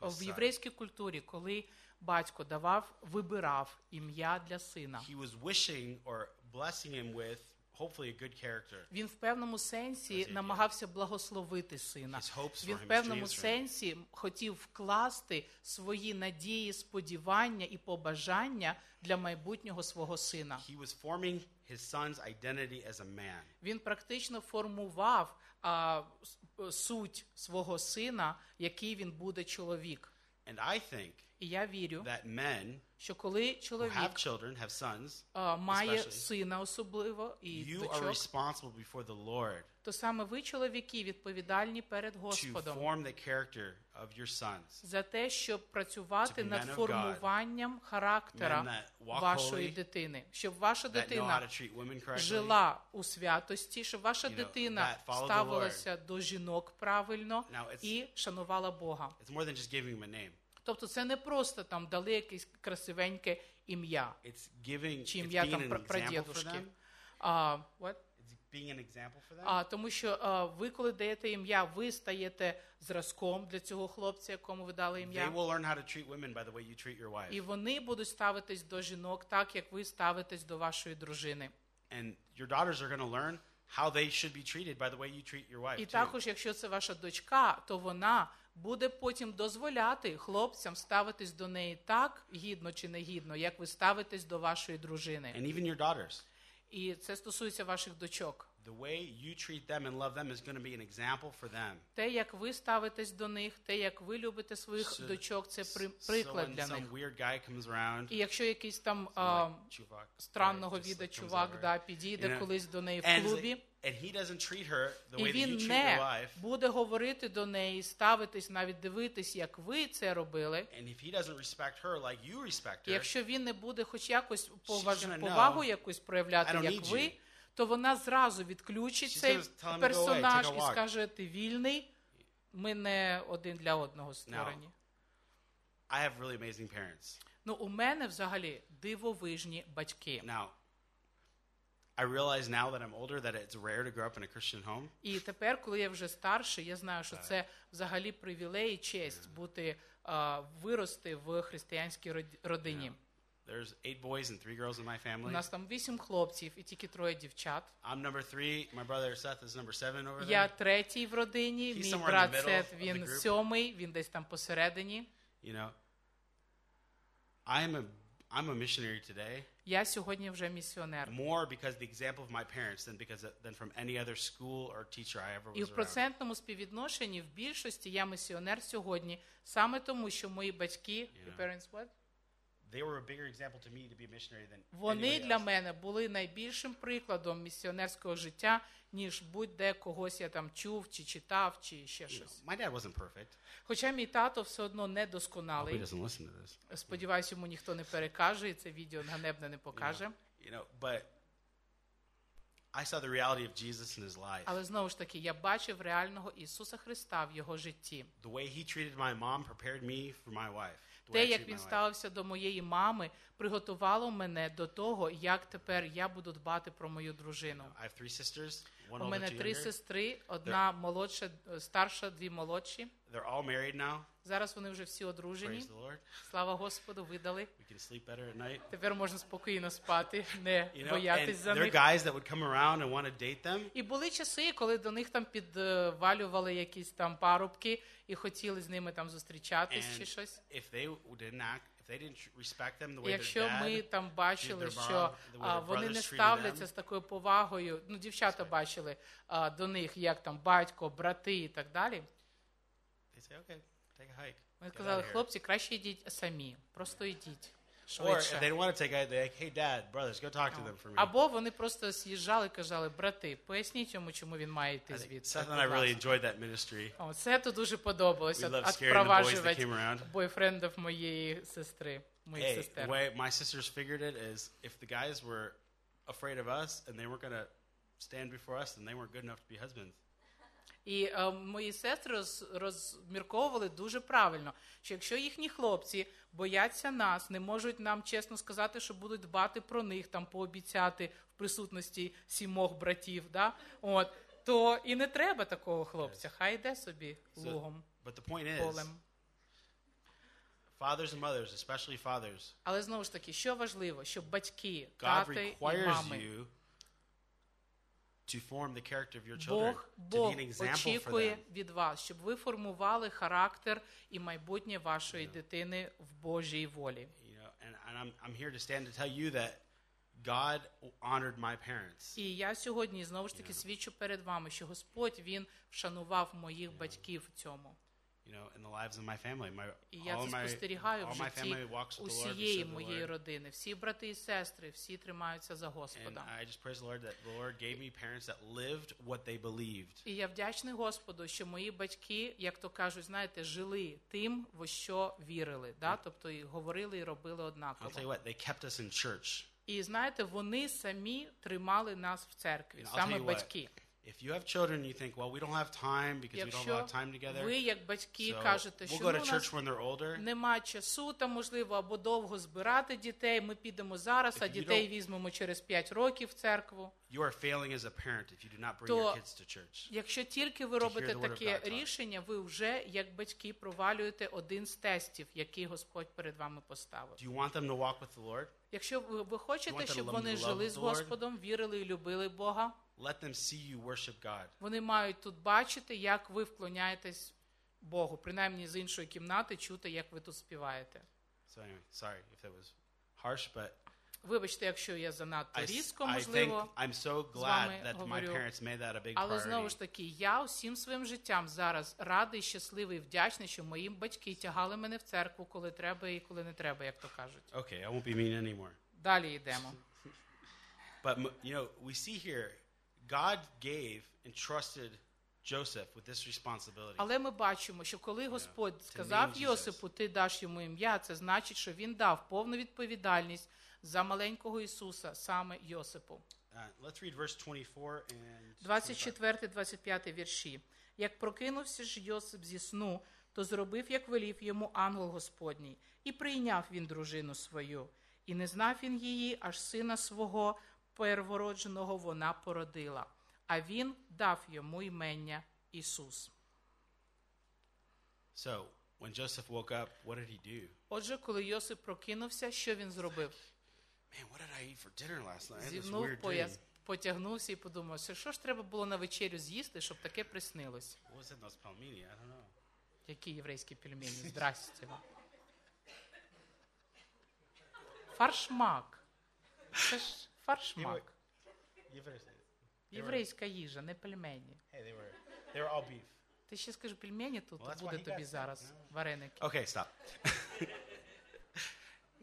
to a В єврейській культурі, коли батько давав, вибирав ім'я для сина, he was wishing or blessing him with hopefully a good character. Він в певному сенсі намагався благословити сина. Він в певному сенсі хотів вкласти свої надії, сподівання і побажання для майбутнього свого сина. He was forming his son's identity as a man. Він практично формував а, с- суть свого сина, який він буде чоловік. And I think І я вірю, that men що коли who чоловік have children, have sons, а, має especially, сина особливо і you are дочок, responsible before the Lord то саме ви, чоловіки, відповідальні перед to Господом form the character of your sons. за те, щоб працювати над формуванням характера вашої дитини, щоб ваша дитина to жила у святості, щоб ваша дитина ставилася до жінок правильно і шанувала Бога. It's more than just giving them a name. Тобто це не просто там дали якесь красивеньке ім'я It's giving, чи ім'я там прадідушки. А, what? Being an example for them. А, тому що а, ви, коли даєте ім'я, ви стаєте зразком для цього хлопця, якому ви дали They ім'я. will learn how to treat women by the way you treat your wife. І вони будуть ставитись до жінок так, як ви ставитесь до вашої дружини. And your daughters are going to learn how they should be treated by the way you treat your wife. І too. також, якщо це ваша дочка, то вона буде потім дозволяти хлопцям ставитись до неї так, гідно чи не гідно, як ви ставитесь до вашої дружини. And even your daughters. І це стосується ваших дочок. The way you treat them and love them is going be an example for them. Те, як ви ставитесь до них, те, як ви любите своїх So- дочок, це при- приклад when для них. weird guy comes around, І якщо якийсь там like странного віда чувак over, да, підійде you know, колись до неї в and, клубі, he doesn't treat her the і way that you він treat your не wife. буде говорити до неї, ставитись, навіть дивитись, як ви це робили. And if he doesn't respect her like you respect Якщо він не буде хоч якось повагу якусь проявляти, як ви. То вона зразу відключить цей to go away, персонаж і скаже: ти вільний, ми не один для одного створені. I have really amazing parents. Ну, у мене взагалі дивовижні батьки. Now, I realize now that I'm older that it's rare to grow up in a Christian home. І тепер, коли я вже старший, я знаю, що це взагалі привілей і честь бути вирости в християнській род- родині. There's eight boys and three girls in my У family. нас там вісім хлопців і тільки троє дівчат. I'm number three. My brother Seth is number seven over Я there. третій в родині, He's мій somewhere in брат the middle Сет, of він group. сьомий, він десь там посередині. You know, I'm a I'm a missionary today Я сьогодні вже місіонер. more because the example of my parents than because than from any other school or teacher I ever І was в around. процентному співвідношенні в більшості я місіонер сьогодні, саме тому, що мої батьки, your parents what? They were a bigger example to me to be a missionary than Вони anybody для else. мене були найбільшим прикладом місіонерського життя, ніж будь-де когось я там чув, чи читав, чи ще You щось. know, my dad wasn't perfect. Хоча мій тато все одно не I hope he досконалий. doesn't listen to this. Сподіваюсь, йому ніхто не перекаже, і це відео ганебне не You покаже. know, you know, but I saw the reality of Jesus in his life. Але знову ж таки, я бачив реального Ісуса Христа в його житті. The way he treated my mom prepared me for my wife. Те, як він ставився до моєї мами, приготувало мене до того, як тепер я буду дбати про мою дружину. I have three sisters, one У older, мене two три younger. сестри, одна молодша, старша, дві молодші. They're all married now. Зараз вони вже всі одружені. Praise the Lord. Слава Господу, видали. We can sleep better at night. Тепер можна спокійно спати, не (laughs) You know, and боятись за there are них. guys that would come around and want to date them, І були часи, коли до них там підвалювали якісь там парубки і хотіли з ними там зустрічатись чи щось. if they didn't act, if they didn't respect them the І way their Якщо ми там бачили, що вони не ставляться з такою повагою, ну дівчата бачили до них, як там батько, брати і так далі. they say, "Okay, take a hike." Ми сказали, out of here." хлопці, краще йдіть самі, просто йдіть Or if they швидше. don't want to take a hike, they're like, "Hey, dad, brothers, go talk to them for me." Або вони просто з'їжджали і казали, брати, поясніть йому, чому він має йти I think звідси. Seth and I really enjoyed that ministry. О, це то дуже подобалося. We love От scaring the boys that проваджувати came around. бойфрендів моєї сестри, моїх Hey, the сестер. way my sisters figured it is, if the guys were afraid of us and they weren't going to stand before us, then they weren't good enough to be husbands. І е, мої сестри роз, розмірковували дуже правильно, що якщо їхні хлопці бояться нас, не можуть нам чесно сказати, що будуть дбати про них, там пообіцяти в присутності сімох братів, да? От, то і не треба такого хлопця. Хай йде собі лугом, But the point is, полем. fathers and mothers, especially fathers, Але знову ж таки, що важливо, щоб батьки, God тати і requires мами you to form the character of your children, Бог, to be an example for очікує them. від вас, щоб ви формували характер і майбутнє вашої дитини в Божій волі. You know, and, and I'm, I'm here to stand to tell you that God honored my parents. І я сьогодні знову ж таки свідчу перед вами, що Господь він вшанував моїх батьків в цьому. You know, in the lives of my family, my І я all це my спостерігаю в all my житті family walks with the Lord, we усієї serve the моєї Lord. родини. Всі брати і сестри, всі тримаються за And Господа. I just praise the Lord that the Lord gave me parents that lived what they believed. І я вдячний Господу, що мої батьки, як то кажуть, знаєте, жили тим, в що вірили, да? тобто і говорили і робили I'll tell you what, they kept us in church. І знаєте, вони самі тримали нас в церкві, And I'll tell саме you what, батьки. If you have children, you think, well, we don't have time because we don't Якщо have time together. ви, як батьки, So кажете, we'll що go ну, to у church нас when they're older. нема часу, там можливо, або довго збирати дітей. Ми підемо зараз, а If you дітей don't- візьмемо через 5 років в церкву. You are failing as a parent if you do not bring То- your kids to church. Якщо тільки ви робите the word of таке God рішення, ви вже як батьки провалюєте один з тестів, який Господь перед вами поставив. Do you want them to walk with the Lord? Якщо ви, ви You хочете, them щоб to вони love жили the з Lord? Господом, вірили і любили Бога, Let them see you worship God. вони мають тут бачити, як ви вклоняєтесь Богу. Принаймні з іншої кімнати чути, як ви тут співаєте. So anyway, sorry if that was harsh, but Вибачте, якщо я занадто I, різко, I think можливо. I'm so з вами glad that my говорю. parents made that a big Але знову ж priority. таки, я усім своїм життям зараз радий, щасливий, вдячний, що мої батьки тягали мене в церкву, коли треба і коли не треба, як то кажуть. Okay, I won't be mean anymore. Далі йдемо. But m- you know, we see here, God gave and trusted Joseph with this responsibility. Але ми бачимо, що коли Господь сказав. Йосипу, ти даш йому ім'я, це значить, що він дав повну відповідальність за маленького Ісуса, саме Йосипу. Uh, let's read verse 24 and 24-25 вірші. Як прокинувся ж Йосип зі сну, то зробив, як велів йому ангел Господній, і прийняв він дружину свою. І не знав він її, аж сина свого первородженого вона породила. А він дав йому імення Ісус. So, when Joseph woke up, what did he do? Отже, коли Йосип прокинувся, що він зробив? Man, what did I eat for dinner last night? I had this Зівнув weird dream. пояс, потягнувся і подумав, що що ж треба було на вечерю з'їсти, щоб таке приснилось. What was in those palmini? I don't know. Які єврейські пельмені? Здрасте вам. Фаршмак. Це ж фаршмак. Єврейська їжа, не пельмені. Hey, they were they were all beef. Ти ще скажи, пельмені тут Well, буде тобі got зараз. Вареники. Okay, stop.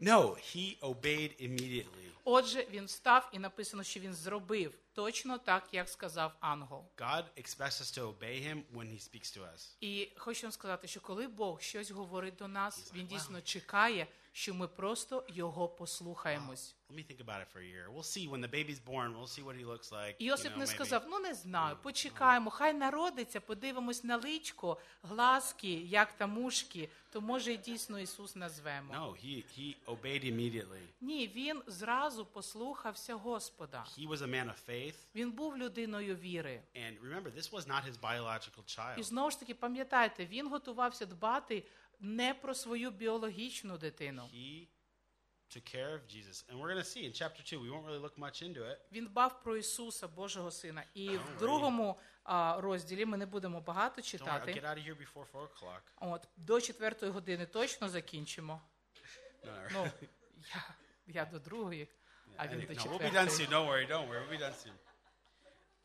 (laughs) no, he obeyed immediately. Отже, він встав і написано, що він зробив точно так, як сказав ангел. God expects us to obey him when he speaks to us. І хочу вам сказати, що коли Бог щось говорить до нас, він дійсно чекає, що ми просто його послухаємось. Let me think about it for a year. We'll see when the baby's born. We'll see what he looks like. Йосип не сказав: ну не знаю, почекаємо, хай народиться, подивимось на личко, глазки, як там ушки, то може дійсно Ісус назвемо. No, he he obeyed immediately. Ні, він зразу послухався Господа. He was a man of faith. Він був людиною віри. And remember, this was not his biological І знову ж таки, пам'ятайте, він готувався дбати не про свою біологічну дитину. He took care of Jesus. And we're going to see in chapter 2, we won't really look much into it. Він дбав про Ісуса, Божого Сина. І в другому а, розділі ми не будемо багато Don't worry, I'll читати. get out of here before 4 o'clock. От до четвертої години точно закінчимо. No, no, Ну, я, я до другої, а він до no, we'll be done soon. четвертої. Don't worry, don't worry. We'll be done soon.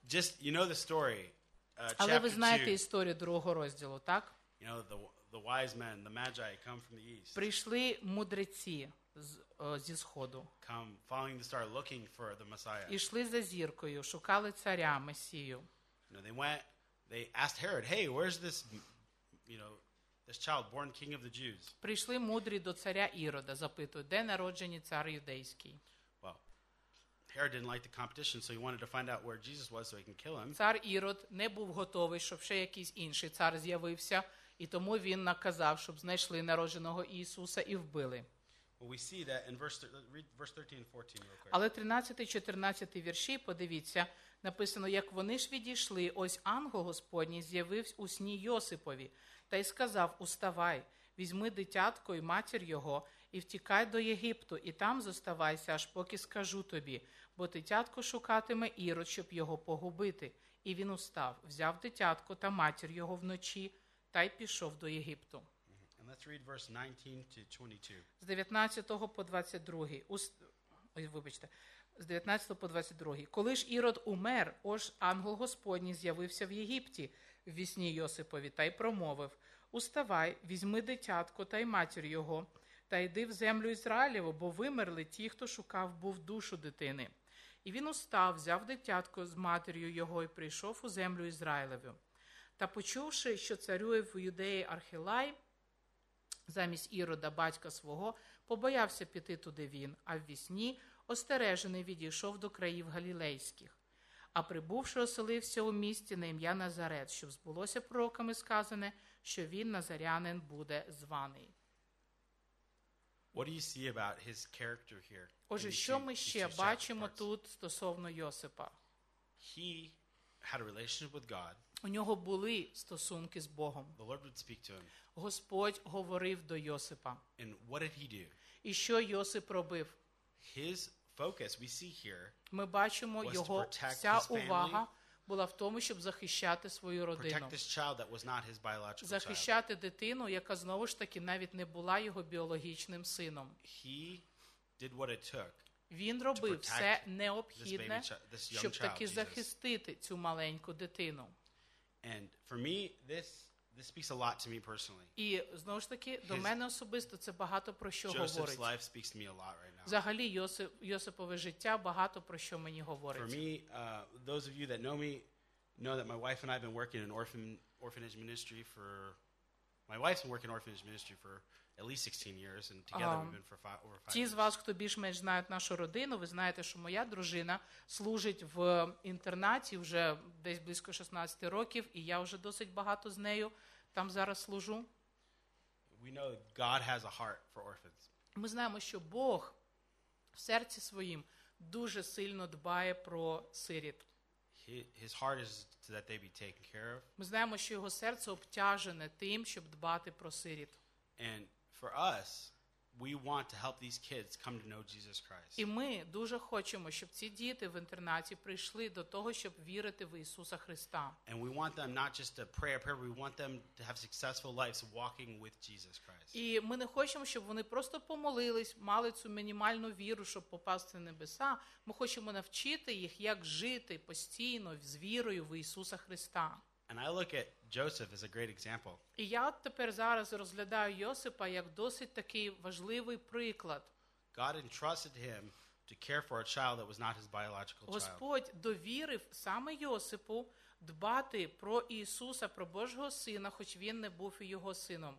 Just, you know the story. Uh, Але ви chapter знаєте 2. історію другого розділу, так? You know, the, the wise men, the magi come from the east, Прийшли мудреці з, о, зі сходу, come following the star looking for the Messiah. і йшли за зіркою, шукали царя Месію. You know, they went, they asked Herod, hey, where's this, you know, this child born king of the Jews? Прийшли мудрі до царя Ірода, запитують, де народжені цар юдейський. Well, Herod didn't like the competition, so he wanted to find out where Jesus was so he can kill him. Цар Ірод не був готовий, щоб ще якийсь інший цар з'явився, і тому він наказав, щоб знайшли народженого Ісуса і вбили. Verse 13 and 14 real quick. Але 13-14 вірші, подивіться, написано, як вони ж відійшли, ось ангел Господній з'явився у сні Йосипові, та й сказав: Уставай, візьми дитятко і матір його, і втікай до Єгипту, і там зоставайся, аж поки скажу тобі, бо бо дитятко шукатиме Ірод, щоб його погубити. І він устав, взяв дитятко та матір його вночі, та й пішов до Єгипту. And let's read verse 19 to 22. З 19 по 22. Ус... Ой, вибачте. З 19 по 22. Коли ж Ірод умер, ось ангел Господній з'явився в Єгипті в вісні Йосипові та й промовив: Уставай, візьми дитятко та й матір його, та йди в землю Ізраїлеву, бо вимерли ті, хто шукав був душу дитини. І він устав, взяв дитятко з матір'ю його і прийшов у землю Ізраїлеву. Та почувши, що царює в юдеї Архилай, Замість Ірода, батька свого, побоявся піти туди він, а в вісні остережений відійшов до країв галілейських. А прибувши, оселився у місті на ім'я Назарет, щоб збулося пророками сказане, що він назарянин буде званий. What do you see about his character here? Отже, що ми ще бачимо тут стосовно Йосипа? He had a relationship with God. У нього були стосунки з Богом. The Lord would speak to him. Господь говорив до Йосипа. And what did he do? І що Йосип робив? His focus, we see here, Ми бачимо, його вся увага була в тому, щоб захищати свою родину, захищати дитину, яка знову ж таки навіть не була його біологічним сином. He did what it took. Він робив все необхідне, щоб таки захистити цю маленьку дитину. And for me, this this speaks a lot to me personally. І знову ж таки, до His- мене особисто це багато про що Joseph's говорить. life speaks to me a lot right now. Взагалі, Йосип, Йосипове життя багато про що мені For говорить. me, uh, those of you that know me know that my wife and I have been working in orphan orphanage ministry for. My wife's working in orphanage ministry for at least 16 years, and together Um, we've been for five, over five Ті years. з вас, хто більш-менш знають нашу родину, ви знаєте, що моя дружина служить в інтернаті вже десь близько 16 років, і я вже досить багато з нею там зараз служу. We know that God has a heart for orphans. Ми знаємо, що Бог в серці своїм дуже сильно дбає про сиріт. He, his heart is so that they be taken care of. Ми знаємо, що його серце обтяжене тим, щоб дбати про сиріт. And for us, we want to help these kids come to know Jesus Christ. І ми дуже хочемо, щоб ці діти в інтернаті прийшли до того, щоб вірити в Ісуса Христа. And we want them not just to pray a prayer, we want them to have successful lives walking with Jesus Christ. І ми не хочемо, щоб вони просто помолились, мали цю мінімальну віру, щоб попасти в небеса. Ми хочемо навчити їх, як жити постійно з вірою в Ісуса Христа. And I look at Joseph as a great example. І я от тепер зараз розглядаю Йосипа як досить такий важливий приклад. God entrusted him to care for a child that was not his biological child. Господь довірив саме Йосипу дбати про Ісуса, про Божого Сина, хоч він не був і його сином.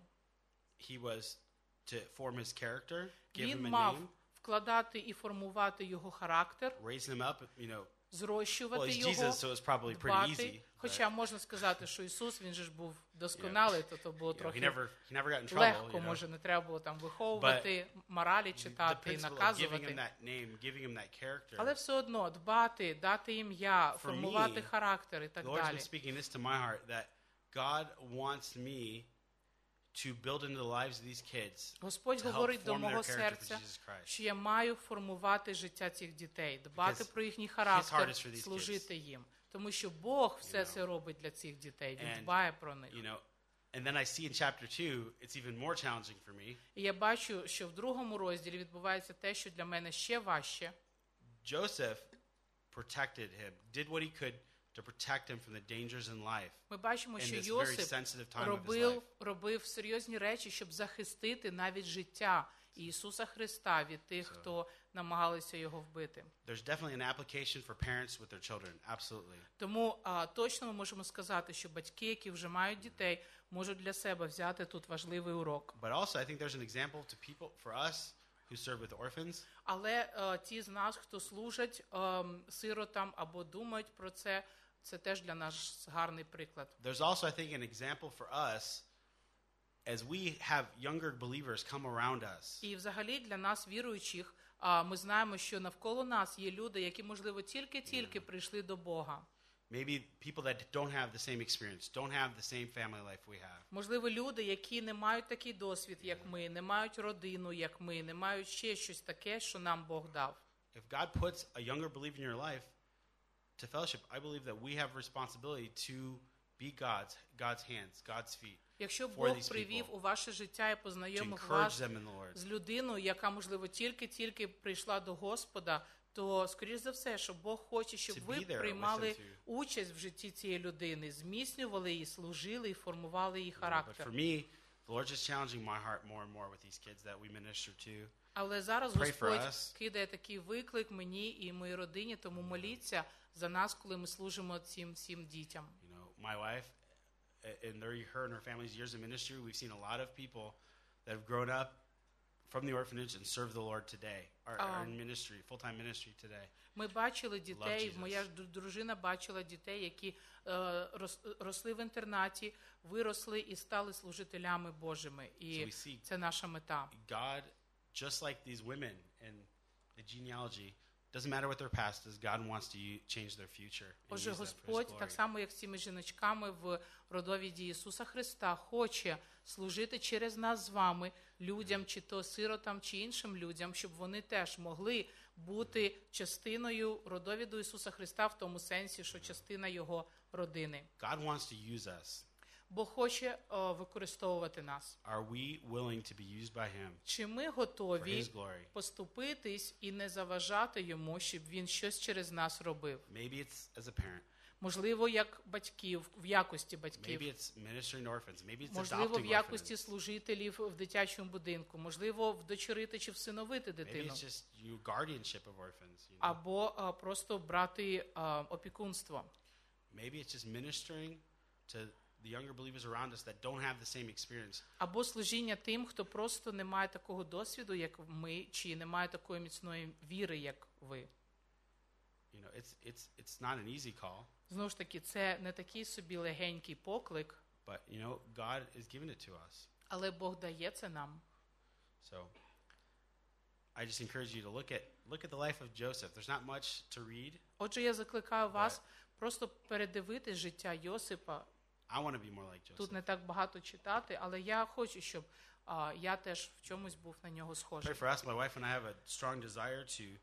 He was to form his character, give Він him a мав name, вкладати і формувати його характер, raise him up, you know. Зрощувати Well, його, Jesus, so probably дбати. easy. Хоча можна сказати, що Ісус, він же ж був досконалий, то то було трохи he never he never got in trouble. легко, you know. може, не треба було там виховувати, моралі The читати, him наказувати. name. Але все одно дбати, дати ім'я, формувати характер і так далі. speaking this to my heart that God wants me to build into the lives of these kids Господь to help говорить до form their мого character for серця, Jesus Christ. що я маю формувати життя цих дітей, дбати Because про їхній his heart характер, is for these служити їм. Тому що Бог все це робить для цих дітей, він And, дбає про них. You know, and then I see in chapter two, it's even more challenging for me. І я бачу, що в другому розділі відбувається те, що для мене ще важче. Joseph protected him, did what he could to protect him from the dangers in life. Ми бачимо, що Йосип робив, робив серйозні речі, щоб захистити навіть життя Ісуса Христа від тих, хто намагалися його вбити. There's definitely an application for parents with their children. Absolutely. Тому а, точно ми можемо сказати, що батьки, які вже мають дітей, можуть для себе взяти тут важливий урок. But also, I think there's an example to people for us who serve with orphans. Але е, ті з нас, хто служать ем, сиротам або думають про це, це теж для нас гарний приклад. There's also, I think, an example for us as we have younger believers come around us. І взагалі для нас, віруючих, а, ми знаємо, що навколо нас є люди, які, можливо, тільки-тільки прийшли до Бога. Maybe people that don't have the same experience, don't have the same family life we have. Можливо, люди, які не мають такий досвід, як ми, не мають родину, як ми, не мають ще щось таке, що нам Бог дав. if God puts a younger believer in your life to fellowship, I believe that we have responsibility to be God's God's hands, God's feet, Якщо Бог привів у ваше життя і познайомив вас з людиною, яка, можливо, тільки-тільки прийшла до Господа, то, скоріш за все, що Бог хоче, щоб ви приймали участь в житті цієї людини, зміцнювали її, служили і формували її характер. Але зараз Господь кидає такий виклик мені і моїй родині, тому моліться за нас, коли ми служимо цим всім дітям. You know, my wife, uh, in their, her and her family's years of ministry, we've seen a lot of people that have grown up from the orphanage and serve the Lord today, or are in ministry, full-time ministry today. Ми бачили дітей. Jesus. Моя ж дру- дружина бачила дітей, які е, рос- росли в інтернаті, виросли і стали служителями Божими. So І we see це наша мета. God, just like these women in the genealogy, doesn't matter what their past is, God wants to change their future. Отже, Господь, так само як з цими жіночками в родовіді Ісуса Христа, хоче служити через нас з вами людям, чи то сиротам, чи іншим людям, щоб вони теж могли бути частиною родовіду Ісуса Христа в тому сенсі, що частина Його родини. God wants to use us. Бог хоче о, використовувати нас. Are we willing to be used by Him Чи ми готові поступитись і не заважати йому, щоб він щось через нас робив? Maybe it's as a parent. Можливо, як батьків в якості батьків. Maybe it's ministering orphans. Maybe it's Можливо, в якості служителів в дитячому будинку, можливо, вдочерити чи всиновити Maybe it's just you guardianship of orphans. You know? або а, просто брати а, опікунство. Maybe it's just ministering to the younger believers around us that don't have the same experience. Або служіння тим, хто просто не має такого досвіду, як ми, чи не має такої міцної віри, як ви. You know, it's it's it's not an easy call, Знову ж таки, це не такий собі легенький поклик, but you know, God is giving it to us. але Бог дає це нам. So I just encourage you to look at look at the life of Joseph. There's not much to read. Отже, я закликаю вас просто передивитись життя Йосипа. I want to be more like Joseph. Тут не так багато читати, але я хочу, щоб а, я теж в чомусь був на нього схожий. Pray for us. My wife and I have a strong desire to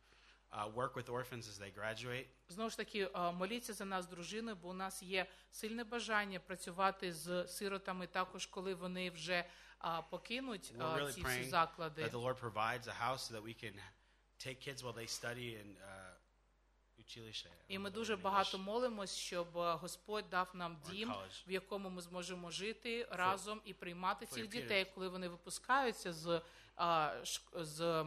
uh, work with orphans as they graduate. Знову ж таки, а, моліться за нас, дружиною, бо у нас є сильне бажання працювати з сиротами, також коли вони вже а, покинуть We're а, really ці всі praying заклади. that the Lord provides a house so that we can take kids while they study in uh, училище. І ми дуже багато молимось, щоб Господь дав нам дім, в якому ми зможемо жити разом і приймати цих дітей, коли вони випускаються з, з е,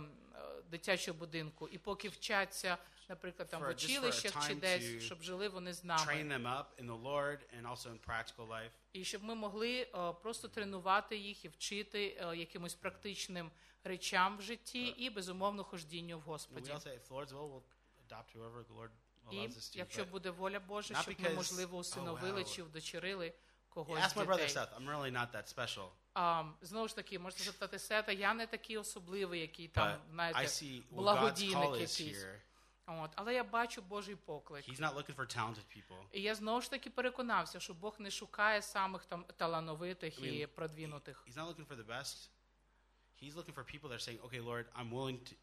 дитячого будинку, і поки вчаться, наприклад, там в училищах чи десь, щоб жили вони з нами, і щоб ми могли е, просто тренувати їх і вчити е, якимось практичним речам в житті, і безумовно хождінню в Господі. also, if the Lord's will, we'll adopt whoever the Lord І allows us to. якщо But буде воля Божа, Not щоб ми because, можливо oh, усиновили wow. чи вдочерили когось ask з my brother дітей. Seth. I'm really not that special. А, знову ж таки, можете запитати Сета, я не такий особливий, який там, But знаєте, I see what God's благодійник call is якийсь. here. От, але я бачу Божий поклик. He's not looking for talented people. І я знову ж таки переконався, що Бог не шукає самих там талановитих I mean, і продвинутих. He's not looking for the best. He's looking for people that are saying, "Okay, Lord, I'm willing to,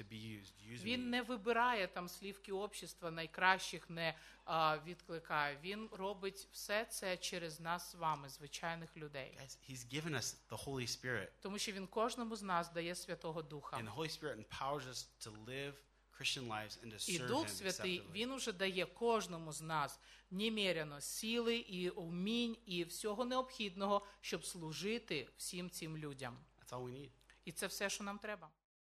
to be used. Use Він me." не вибирає там слівки общества, найкращих не а, відкликає. Він робить все це через нас з вами, звичайних людей. Guys, He's given us the Holy Spirit, Тому що він кожному з нас дає Святого Духа. and the Holy Spirit empowers us to live Christian lives and to І Дух Him Святий, acceptably. він уже дає кожному з нас неміряно сили і умінь, і всього необхідного, щоб служити всім цим людям. That's all we need. І це все, що нам треба.